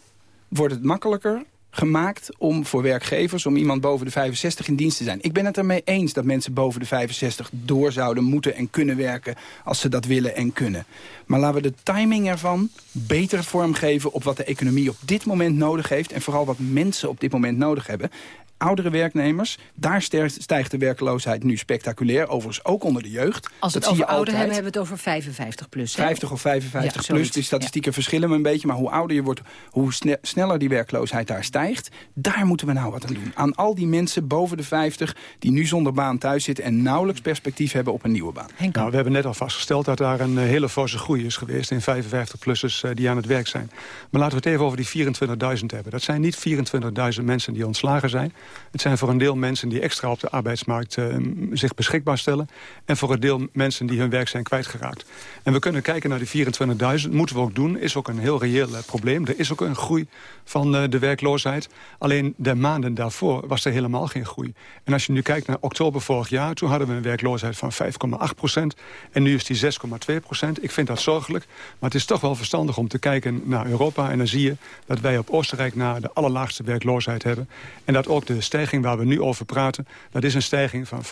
wordt het makkelijker gemaakt om voor werkgevers... om iemand boven de 65 in dienst te zijn. Ik ben het ermee eens dat mensen boven de 65 door zouden moeten en kunnen werken... als ze dat willen en kunnen. Maar laten we de timing ervan beter vormgeven... op wat de economie op dit moment nodig heeft... en vooral wat mensen op dit moment nodig hebben oudere werknemers. Daar stijgt de werkloosheid nu spectaculair. Overigens ook onder de jeugd. Als we het over ouderen hebben, hebben we het over 55 plus. 50 of 55 plus. De statistieken verschillen een beetje. Maar hoe ouder je wordt, hoe sneller die werkloosheid daar stijgt. Daar moeten we nou wat aan doen. Aan al die mensen boven de 50 die nu zonder baan thuis zitten... en nauwelijks perspectief hebben op een nieuwe baan. Nou, we hebben net al vastgesteld dat daar een eh, hele forse groei is geweest... in 55-plussers uh, die aan het werk zijn. Maar laten we het even over die 24.000 hebben. Dat zijn niet 24.000 mensen die ontslagen zijn. Het zijn voor een deel mensen die extra op de arbeidsmarkt uh, zich beschikbaar stellen. En voor een deel mensen die hun werk zijn kwijtgeraakt. En we kunnen kijken naar die 24.000. Moeten we ook doen. Is ook een heel reëel uh, probleem. Er is ook een groei van uh, de werkloosheid. Alleen de maanden daarvoor was er helemaal geen groei. En als je nu kijkt naar oktober vorig jaar... toen hadden we een werkloosheid van 5,8 procent. En nu is die 6,2 procent. Ik vind dat zorgelijk. Maar het is toch wel verstandig om te kijken naar Europa. En dan zie je dat wij op Oostenrijk na de allerlaagste werkloosheid hebben. En dat ook de stijging waar we nu over praten... dat is een stijging van 5,8,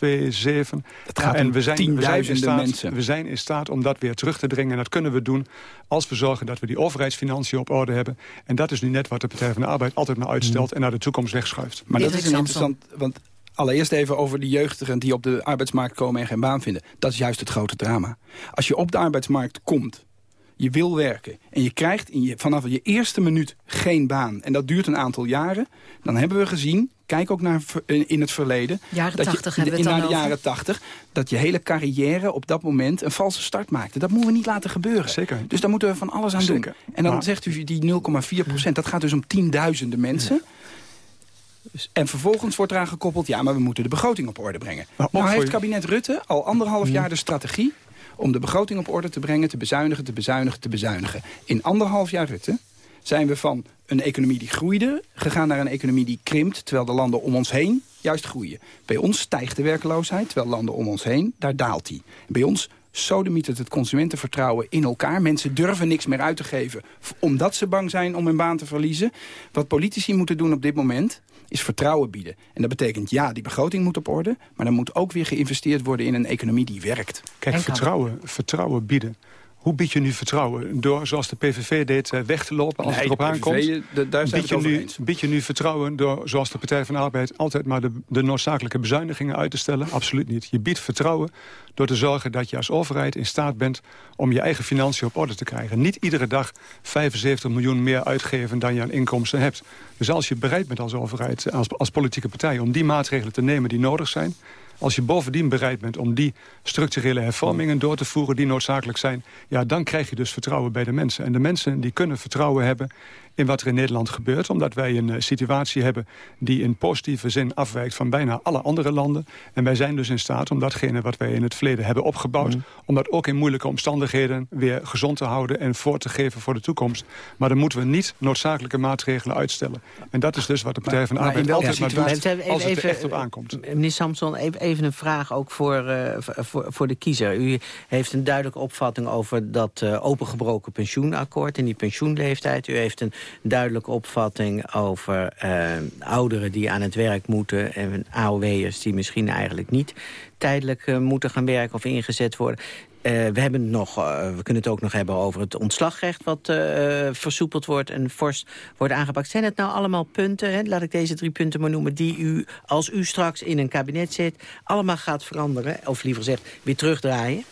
6,2, 7. Het gaat en we zijn, we zijn, in staat, mensen. we zijn in staat om dat weer terug te dringen. En dat kunnen we doen als we zorgen dat we die overheidsfinanciën op orde hebben. En dat is nu net wat de Partij van de Arbeid altijd maar uitstelt... Mm. en naar de toekomst wegschuift. Maar dat is een interessant... Want Allereerst even over de jeugdigen die op de arbeidsmarkt komen en geen baan vinden. Dat is juist het grote drama. Als je op de arbeidsmarkt komt je wil werken... en je krijgt in je, vanaf je eerste minuut geen baan... en dat duurt een aantal jaren... dan hebben we gezien, kijk ook naar in het verleden... Jaren dat 80 je, hebben we het naar de jaren 80... dat je hele carrière op dat moment een valse start maakte. Dat moeten we niet laten gebeuren. Zeker. Dus daar moeten we van alles aan doen. En dan zegt u die 0,4 procent, dat gaat dus om tienduizenden mensen... En vervolgens wordt eraan gekoppeld... ja, maar we moeten de begroting op orde brengen. Maar nou heeft kabinet Rutte al anderhalf jaar de strategie om de begroting op orde te brengen, te bezuinigen, te bezuinigen, te bezuinigen. In anderhalf jaar Rutte zijn we van een economie die groeide... gegaan naar een economie die krimpt, terwijl de landen om ons heen juist groeien. Bij ons stijgt de werkloosheid, terwijl landen om ons heen, daar daalt die. Bij ons sodemiet het het consumentenvertrouwen in elkaar. Mensen durven niks meer uit te geven omdat ze bang zijn om hun baan te verliezen. Wat politici moeten doen op dit moment is vertrouwen bieden. En dat betekent, ja, die begroting moet op orde... maar er moet ook weer geïnvesteerd worden in een economie die werkt. Kijk, vertrouwen, vertrouwen bieden. Hoe bied je nu vertrouwen? Door, zoals de PVV deed, eh, weg te lopen als het erop aankomt? De, daar zijn bied, je nu, bied je nu vertrouwen door, zoals de Partij van de Arbeid... altijd maar de, de noodzakelijke bezuinigingen uit te stellen? Absoluut niet. Je biedt vertrouwen door te zorgen dat je als overheid in staat bent... om je eigen financiën op orde te krijgen. Niet iedere dag 75 miljoen meer uitgeven dan je aan inkomsten hebt. Dus als je bereid bent als overheid, als, als politieke partij... om die maatregelen te nemen die nodig zijn Als je bovendien bereid bent om die structurele hervormingen door te voeren... die noodzakelijk zijn, ja, dan krijg je dus vertrouwen bij de mensen. En de mensen die kunnen vertrouwen hebben in wat er in Nederland gebeurt. Omdat wij een uh, situatie hebben die in positieve zin afwijkt van bijna alle andere landen. En wij zijn dus in staat om datgene wat wij in het verleden hebben opgebouwd... Mm. om dat ook in moeilijke omstandigheden weer gezond te houden en voor te geven voor de toekomst. Maar dan moeten we niet noodzakelijke maatregelen uitstellen. En dat is dus wat de Partij van de Arbeid altijd maar doet als het er echt op aankomt. Meneer Samson, even een vraag ook voor, uh, voor, voor de kiezer. U heeft een duidelijke opvatting over dat uh, opengebroken pensioenakkoord... en die pensioenleeftijd. U heeft een duidelijke opvatting over uh, ouderen die aan het werk moeten... en AOW'ers die misschien eigenlijk niet tijdelijk uh, moeten gaan werken of ingezet worden. Uh, we, hebben nog, we kunnen het ook nog hebben over het ontslagrecht... wat versoepeld wordt en fors wordt aangepakt. Zijn het nou allemaal punten, hè, laat ik deze drie punten maar noemen... die u, als u straks in een kabinet zit, allemaal gaat veranderen... of liever gezegd, weer terugdraaien?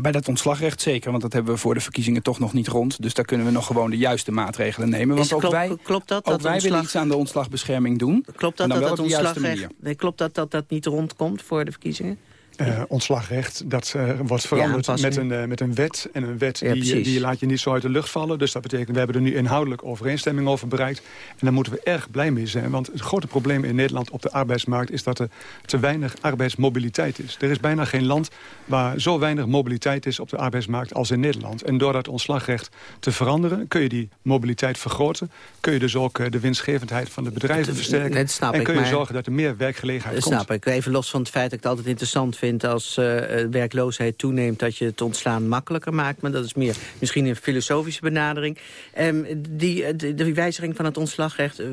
Bij dat ontslagrecht zeker, want dat hebben we voor de verkiezingen toch nog niet rond. Dus daar kunnen we nog gewoon de juiste maatregelen nemen. Want ook klopt, wij, klopt dat, ook dat wij ontslag... willen iets aan de ontslagbescherming doen. Klopt dat dat, dat ontslagrecht... Nee, klopt dat, dat dat niet rondkomt voor de verkiezingen? Uh, ontslagrecht, dat uh, wordt veranderd ja, met, een, uh, met een wet. En een wet ja, die, die laat je niet zo uit de lucht vallen. Dus dat betekent, we hebben er nu inhoudelijk overeenstemming over bereikt. En daar moeten we erg blij mee zijn. Want het grote probleem in Nederland op de arbeidsmarkt... is dat er te weinig arbeidsmobiliteit is. Er is bijna geen land waar zo weinig mobiliteit is op de arbeidsmarkt als in Nederland. En door dat ontslagrecht te veranderen... kun je die mobiliteit vergroten. Kun je dus ook de winstgevendheid van de bedrijven versterken. En ik, kun je zorgen dat er meer werkgelegenheid dat komt. snap ik. Even los van het feit dat ik het altijd interessant vind als uh, werkloosheid toeneemt... dat je het ontslaan makkelijker maakt. Maar dat is meer misschien een filosofische benadering. Um, die, de, de, wijziging van het ontslagrecht uh,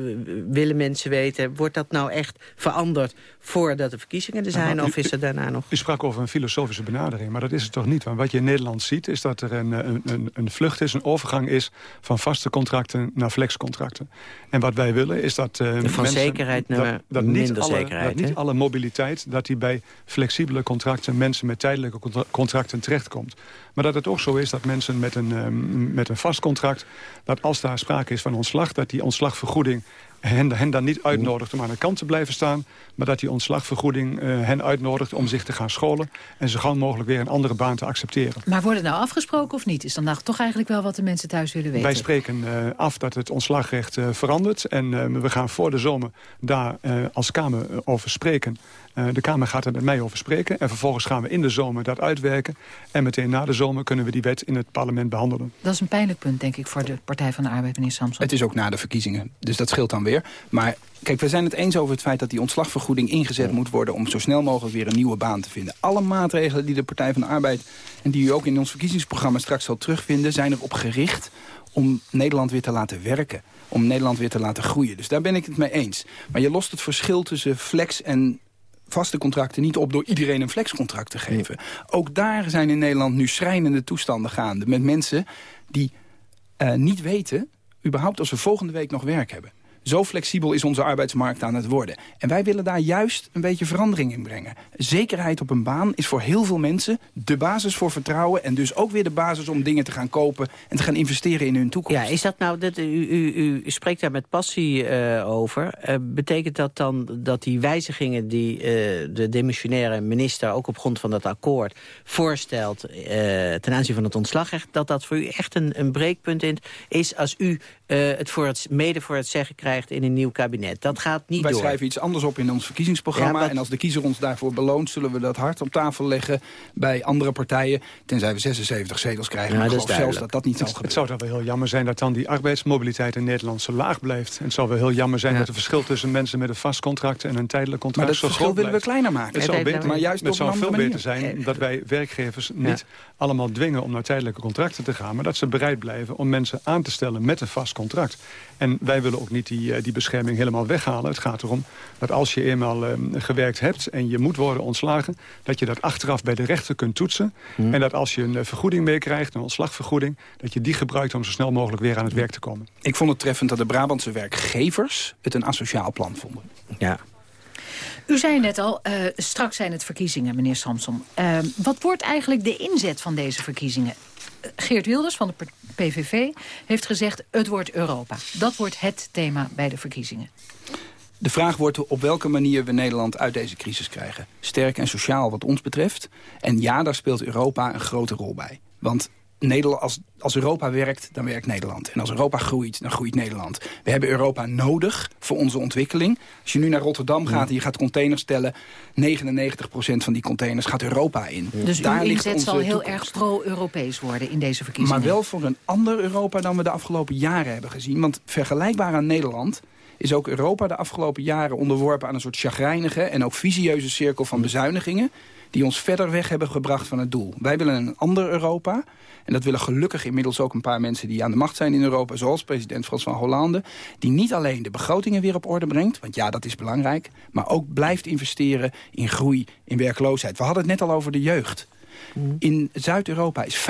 willen mensen weten... wordt dat nou echt veranderd voordat de verkiezingen er zijn? Nou, of is er daarna nog... U sprak over een filosofische benadering, maar dat is het toch niet. Want wat je in Nederland ziet is dat er een, een, een vlucht is, een overgang is... van vaste contracten naar flexcontracten. En wat wij willen is dat... van mensen, zekerheid naar dat, dat minder niet alle, zekerheid. Dat niet alle mobiliteit, dat die bij flexibele contracten... mensen met tijdelijke contracten terechtkomt. Maar dat het ook zo is dat mensen met een, um, met een vast contract... dat als daar sprake is van ontslag, dat die ontslagvergoeding hen, hen dan niet uitnodigt om aan de kant te blijven staan... maar dat die ontslagvergoeding uh, hen uitnodigt om zich te gaan scholen... en zo gauw mogelijk weer een andere baan te accepteren. Maar wordt het nou afgesproken of niet? Is dan nou toch eigenlijk wel wat de mensen thuis willen weten? Wij spreken uh, af dat het ontslagrecht uh, verandert. En we gaan voor de zomer daar als Kamer over spreken. de Kamer gaat er met mij over spreken. En vervolgens gaan we in de zomer dat uitwerken. En meteen na de zomer kunnen we die wet in het parlement behandelen. Dat is een pijnlijk punt, denk ik, voor de Partij van de Arbeid, meneer Samson. Het is ook na de verkiezingen, dus dat scheelt dan weer. Maar kijk, we zijn het eens over het feit dat die ontslagvergoeding ingezet moet worden... om zo snel mogelijk weer een nieuwe baan te vinden. Alle maatregelen die de Partij van de Arbeid... en die u ook in ons verkiezingsprogramma straks zal terugvinden... zijn erop gericht om Nederland weer te laten werken. Om Nederland weer te laten groeien. Dus daar ben ik het mee eens. Maar je lost het verschil tussen flex en vaste contracten niet op door iedereen een flexcontract te geven. Ook daar zijn in Nederland nu schrijnende toestanden gaande. Met mensen die uh, niet weten überhaupt als we volgende week nog werk hebben. Zo flexibel is onze arbeidsmarkt aan het worden. En wij willen daar juist een beetje verandering in brengen. Zekerheid op een baan is voor heel veel mensen de basis voor vertrouwen... en dus ook weer de basis om dingen te gaan kopen... en te gaan investeren in hun toekomst. Ja, is dat nou, dat, u, u, u spreekt daar met passie uh, over. Uh, betekent dat dan dat die wijzigingen die uh, de demissionaire minister... ook op grond van dat akkoord voorstelt ten aanzien van het ontslagrecht... dat dat voor u echt een, een breekpunt is als u het voor het, mede voor het zeggen krijgt in een nieuw kabinet. Dat gaat niet Wij door. schrijven iets anders op in ons verkiezingsprogramma. Ja, wat... En als de kiezer ons daarvoor beloont... zullen we dat hard op tafel leggen bij andere partijen. Tenzij we 76 zetels krijgen. Ja, maar ik geloof zelfs dat dat niet zal gebeuren. Het zou toch wel heel jammer zijn dat dan die arbeidsmobiliteit in Nederland zo laag blijft. En het zou wel heel jammer zijn ja. dat het verschil tussen mensen met een vast contract... en een tijdelijk contract maar dat zo verschil willen blijft. we kleiner maken. Het zou, beter, maar juist het zou veel manier. beter zijn dat wij werkgevers niet allemaal dwingen... om naar tijdelijke contracten te gaan. Maar dat ze bereid blijven om mensen aan te stellen met een vast contract. En wij willen ook niet die, die bescherming helemaal weghalen. Het gaat erom dat als je eenmaal uh, gewerkt hebt en je moet worden ontslagen... dat je dat achteraf bij de rechter kunt toetsen. Hmm. En dat als je een uh, vergoeding meekrijgt, een ontslagvergoeding... dat je die gebruikt om zo snel mogelijk weer aan het werk te komen. Ik vond het treffend dat de Brabantse werkgevers het een asociaal plan vonden. Ja. U zei net al, uh, straks zijn het verkiezingen, meneer Samson. Uh, wat wordt eigenlijk de inzet van deze verkiezingen? Geert Wilders van de PVV heeft gezegd... het wordt Europa. Dat wordt het thema bij de verkiezingen. De vraag wordt op welke manier we Nederland uit deze crisis krijgen. Sterk en sociaal wat ons betreft. En ja, daar speelt Europa een grote rol bij. Want Nederland, als, als Europa werkt, dan werkt Nederland. En als Europa groeit, dan groeit Nederland. We hebben Europa nodig voor onze ontwikkeling. Als je nu naar Rotterdam gaat en je gaat containers tellen... 99% van die containers gaat Europa in. Dus Daar uw inzet zal heel erg pro-Europees worden in deze verkiezingen? Maar wel voor een ander Europa dan we de afgelopen jaren hebben gezien. Want vergelijkbaar aan Nederland is ook Europa de afgelopen jaren onderworpen aan een soort chagrijnige... en ook visieuze cirkel van bezuinigingen die ons verder weg hebben gebracht van het doel. Wij willen een ander Europa. En dat willen gelukkig inmiddels ook een paar mensen die aan de macht zijn in Europa... zoals president Frans van Hollande... die niet alleen de begrotingen weer op orde brengt... want ja, dat is belangrijk... maar ook blijft investeren in groei, in werkloosheid. We hadden het net al over de jeugd. Mm. In Zuid-Europa is 50%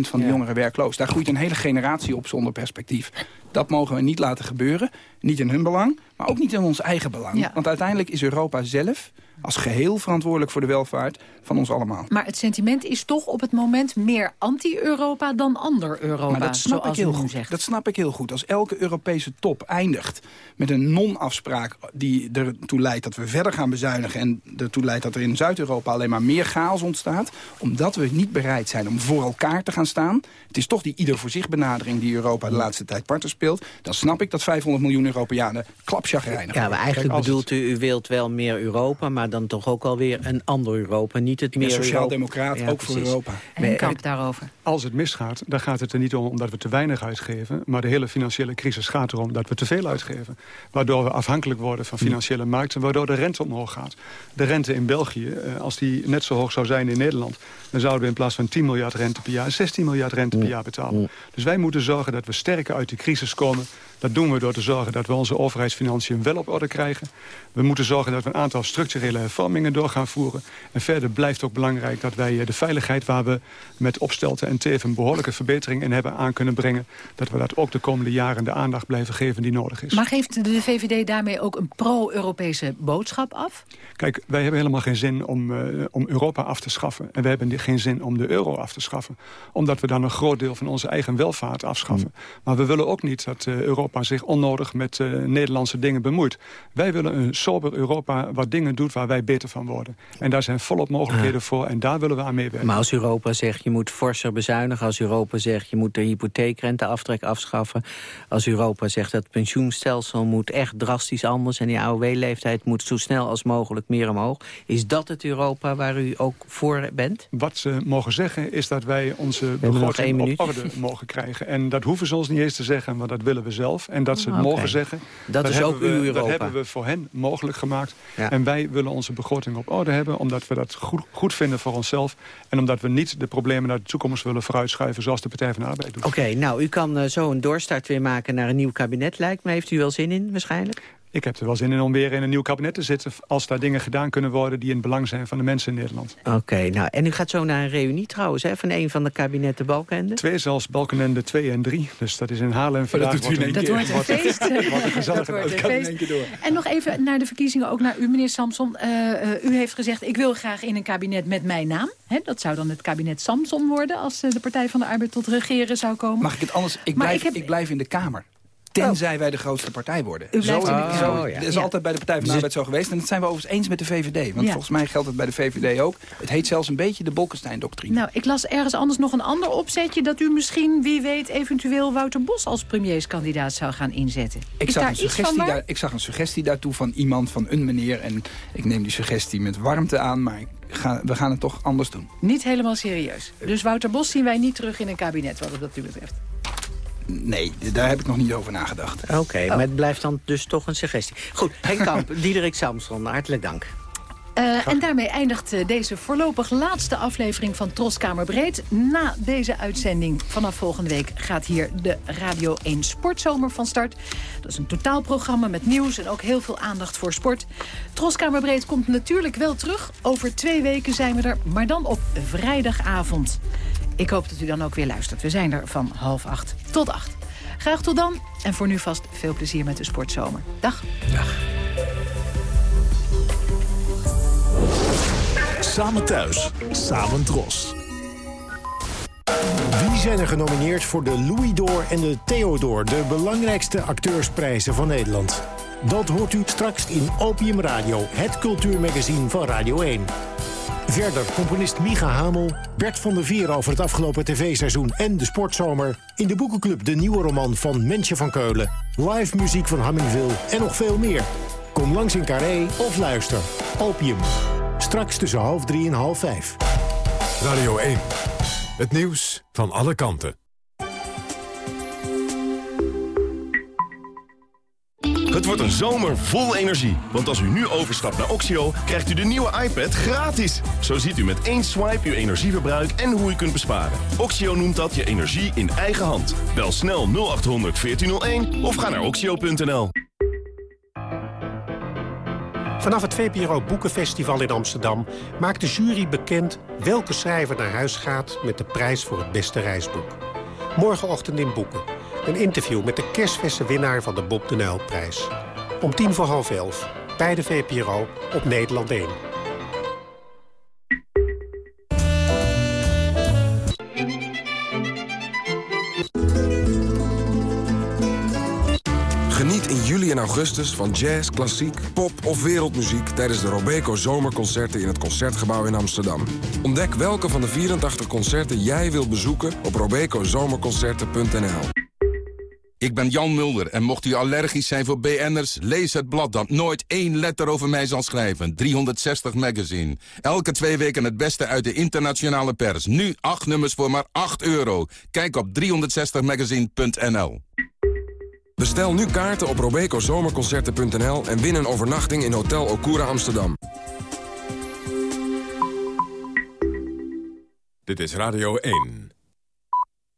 van de jongeren werkloos. Daar groeit een hele generatie op zonder perspectief. Dat mogen we niet laten gebeuren. Niet in hun belang, maar ook niet in ons eigen belang. Want uiteindelijk is Europa zelf als geheel verantwoordelijk voor de welvaart van ons allemaal. Maar het sentiment is toch op het moment meer anti-Europa dan ander Europa. Maar dat snap ik heel goed. Zegt. Dat snap ik heel goed. Als elke Europese top eindigt met een non-afspraak die ertoe leidt dat we verder gaan bezuinigen en ertoe leidt dat er in Zuid-Europa alleen maar meer chaos ontstaat, omdat we niet bereid zijn om voor elkaar te gaan staan. Het is toch die ieder voor zich benadering die Europa de laatste tijd parten speelt. Dan snap ik dat 500 miljoen Europeanen klapchagrijnig Ja, maar eigenlijk bedoelt u, u wilt wel meer Europa, maar dan toch ook alweer een ander Europa. Niet het meer sociaal-democraat, ook voor Europa. En kamp daarover. Als het misgaat, dan gaat het er niet om omdat we te weinig uitgeven. Maar de hele financiële crisis gaat erom dat we te veel uitgeven. Waardoor we afhankelijk worden van financiële markten. Waardoor de rente omhoog gaat. De rente in België, eh, als die net zo hoog zou zijn in Nederland... dan zouden we in plaats van 10 miljard rente per jaar... 16 miljard rente per jaar betalen. Dus wij moeten zorgen dat we sterker uit die crisis komen... Dat doen we door te zorgen dat we onze overheidsfinanciën wel op orde krijgen. We moeten zorgen dat we een aantal structurele hervormingen door gaan voeren. En verder blijft ook belangrijk dat wij eh, de veiligheid... waar we met Opstelten en Teven een behoorlijke verbetering in hebben aan kunnen brengen... dat we dat ook de komende jaren de aandacht blijven geven die nodig is. Maar geeft de VVD daarmee ook een pro-Europese boodschap af? Kijk, wij hebben helemaal geen zin om, uh, om Europa af te schaffen. En we hebben geen zin om de euro af te schaffen. Omdat we dan een groot deel van onze eigen welvaart afschaffen. Mm. Maar we willen ook niet dat uh, Europa Europa zich onnodig met uh, Nederlandse dingen bemoeit. Wij willen een sober Europa wat dingen doet waar wij beter van worden. En daar zijn volop mogelijkheden ah. voor en daar willen we aan meewerken. Maar als Europa zegt je moet forser bezuinigen... als Europa zegt je moet de hypotheekrenteaftrek afschaffen... als Europa zegt dat het pensioenstelsel moet echt drastisch anders... en die AOW-leeftijd moet zo snel als mogelijk meer omhoog... is dat het Europa waar u ook voor bent? Wat ze mogen zeggen is dat wij onze begroting op orde mogen krijgen. En dat hoeven ze ons niet eens te zeggen, want dat willen we zelf. En dat ze het mogen zeggen. Dat, is ook uw Europa. Dat hebben we voor hen mogelijk gemaakt. En wij willen onze begroting op orde hebben. Omdat we dat goed, goed, vinden voor onszelf. En omdat we niet de problemen naar de toekomst willen vooruitschuiven. Zoals de Partij van de Arbeid doet. Oké, nou u kan uh, zo een doorstart weer maken naar een nieuw kabinet lijkt me. Heeft u wel zin in waarschijnlijk? Ik heb er wel zin in om weer in een nieuw kabinet te zitten... als daar dingen gedaan kunnen worden die in het belang zijn van de mensen in Nederland. Oké, nou en u gaat zo naar een reunie trouwens, hè, van een van de kabinetten Balkenende? Twee zelfs, Balkenende 2 en drie. Dus dat is in Haarlem vandaag. dat, wordt een, dat wordt een feest. Wat een gezellig feest. Door. En nog even naar de verkiezingen, ook naar u meneer Samson. Uh, uh, u heeft gezegd, ik wil graag in een kabinet met mijn naam. Hè, dat zou dan het kabinet Samson worden... als uh, de Partij van de Arbeid tot regeren zou komen. Mag ik het anders? Ik, blijf, ik, heb... ik blijf in de Kamer. Tenzij wij de grootste partij worden. Zo, oh, zo, Dat is altijd bij de Partij van de Arbeid zo geweest. En dat zijn we overigens eens met de VVD. Want volgens mij geldt het bij de VVD ook. Het heet zelfs een beetje de Bolkestein-doctrine. Nou, ik las ergens anders nog een ander opzetje... dat u misschien, wie weet, eventueel Wouter Bos als premierskandidaat zou gaan inzetten. Ik, zag een, suggestie daar, ik zag een suggestie daartoe van iemand, van een meneer. En ik neem die suggestie met warmte aan, maar Ga, we gaan het toch anders doen. Niet helemaal serieus. Dus Wouter Bos zien wij niet terug in een kabinet wat dat u betreft. Nee, daar heb ik nog niet over nagedacht. Oké, maar het blijft dan dus toch een suggestie. Goed, Henk Kamp, Diederik Samson, hartelijk dank. Uh, en daarmee eindigt uh, deze voorlopig laatste aflevering van Troskamer Breed. Na deze uitzending vanaf volgende week gaat hier de Radio 1 Sportzomer van start. Dat is een totaalprogramma met nieuws en ook heel veel aandacht voor sport. Troskamer Breed komt natuurlijk wel terug. Over twee weken zijn we er, maar dan op vrijdagavond. Ik hoop dat u dan ook weer luistert. We zijn er van half acht tot acht. Graag tot dan. En voor nu vast veel plezier met de sportzomer. Dag. Dag. Samen thuis, samen dros. Wie zijn er genomineerd voor de Louis d'Or en de Theodor... de belangrijkste acteursprijzen van Nederland. Dat hoort u straks in Opium Radio, het cultuurmagazine van Radio 1. Verder componist Micha Hamel, Bert van der Vier over het afgelopen tv-seizoen en de sportzomer. In de boekenclub de nieuwe roman van Mensje van Keulen. Live muziek van Hammingville en nog veel meer. Kom langs in Carré of luister. Opium. Straks tussen half drie en half vijf. Radio 1. Het nieuws van alle kanten. Het wordt een zomer vol energie. Want als u nu overstapt naar Oxio, krijgt u de nieuwe iPad gratis. Zo ziet u met één swipe uw energieverbruik en hoe u kunt besparen. Oxio noemt dat je energie in eigen hand. Bel snel 0800 1401 of ga naar oxio.nl. Vanaf het VPRO Boekenfestival in Amsterdam maakt de jury bekend welke schrijver naar huis gaat met de prijs voor het beste reisboek. Morgenochtend in Boeken. Een interview met de kerstverse winnaar van de Bob de Nijlprijs. Om tien voor half elf. Bij de VPRO op Nederland 1. Geniet in juli en augustus van jazz, klassiek, pop of wereldmuziek... tijdens de Robeco Zomerconcerten in het Concertgebouw in Amsterdam. Ontdek welke van de 84 concerten jij wilt bezoeken op robecozomerconcerten.nl. Ik ben Jan Mulder en mocht u allergisch zijn voor BN'ers... lees het blad dat nooit één letter over mij zal schrijven. 360 Magazine. Elke twee weken het beste uit de internationale pers. Nu acht nummers voor maar 8 euro. Kijk op 360magazine.nl. Bestel nu kaarten op robecozomerconcerten.nl... en win een overnachting in Hotel Okura Amsterdam. Dit is Radio 1.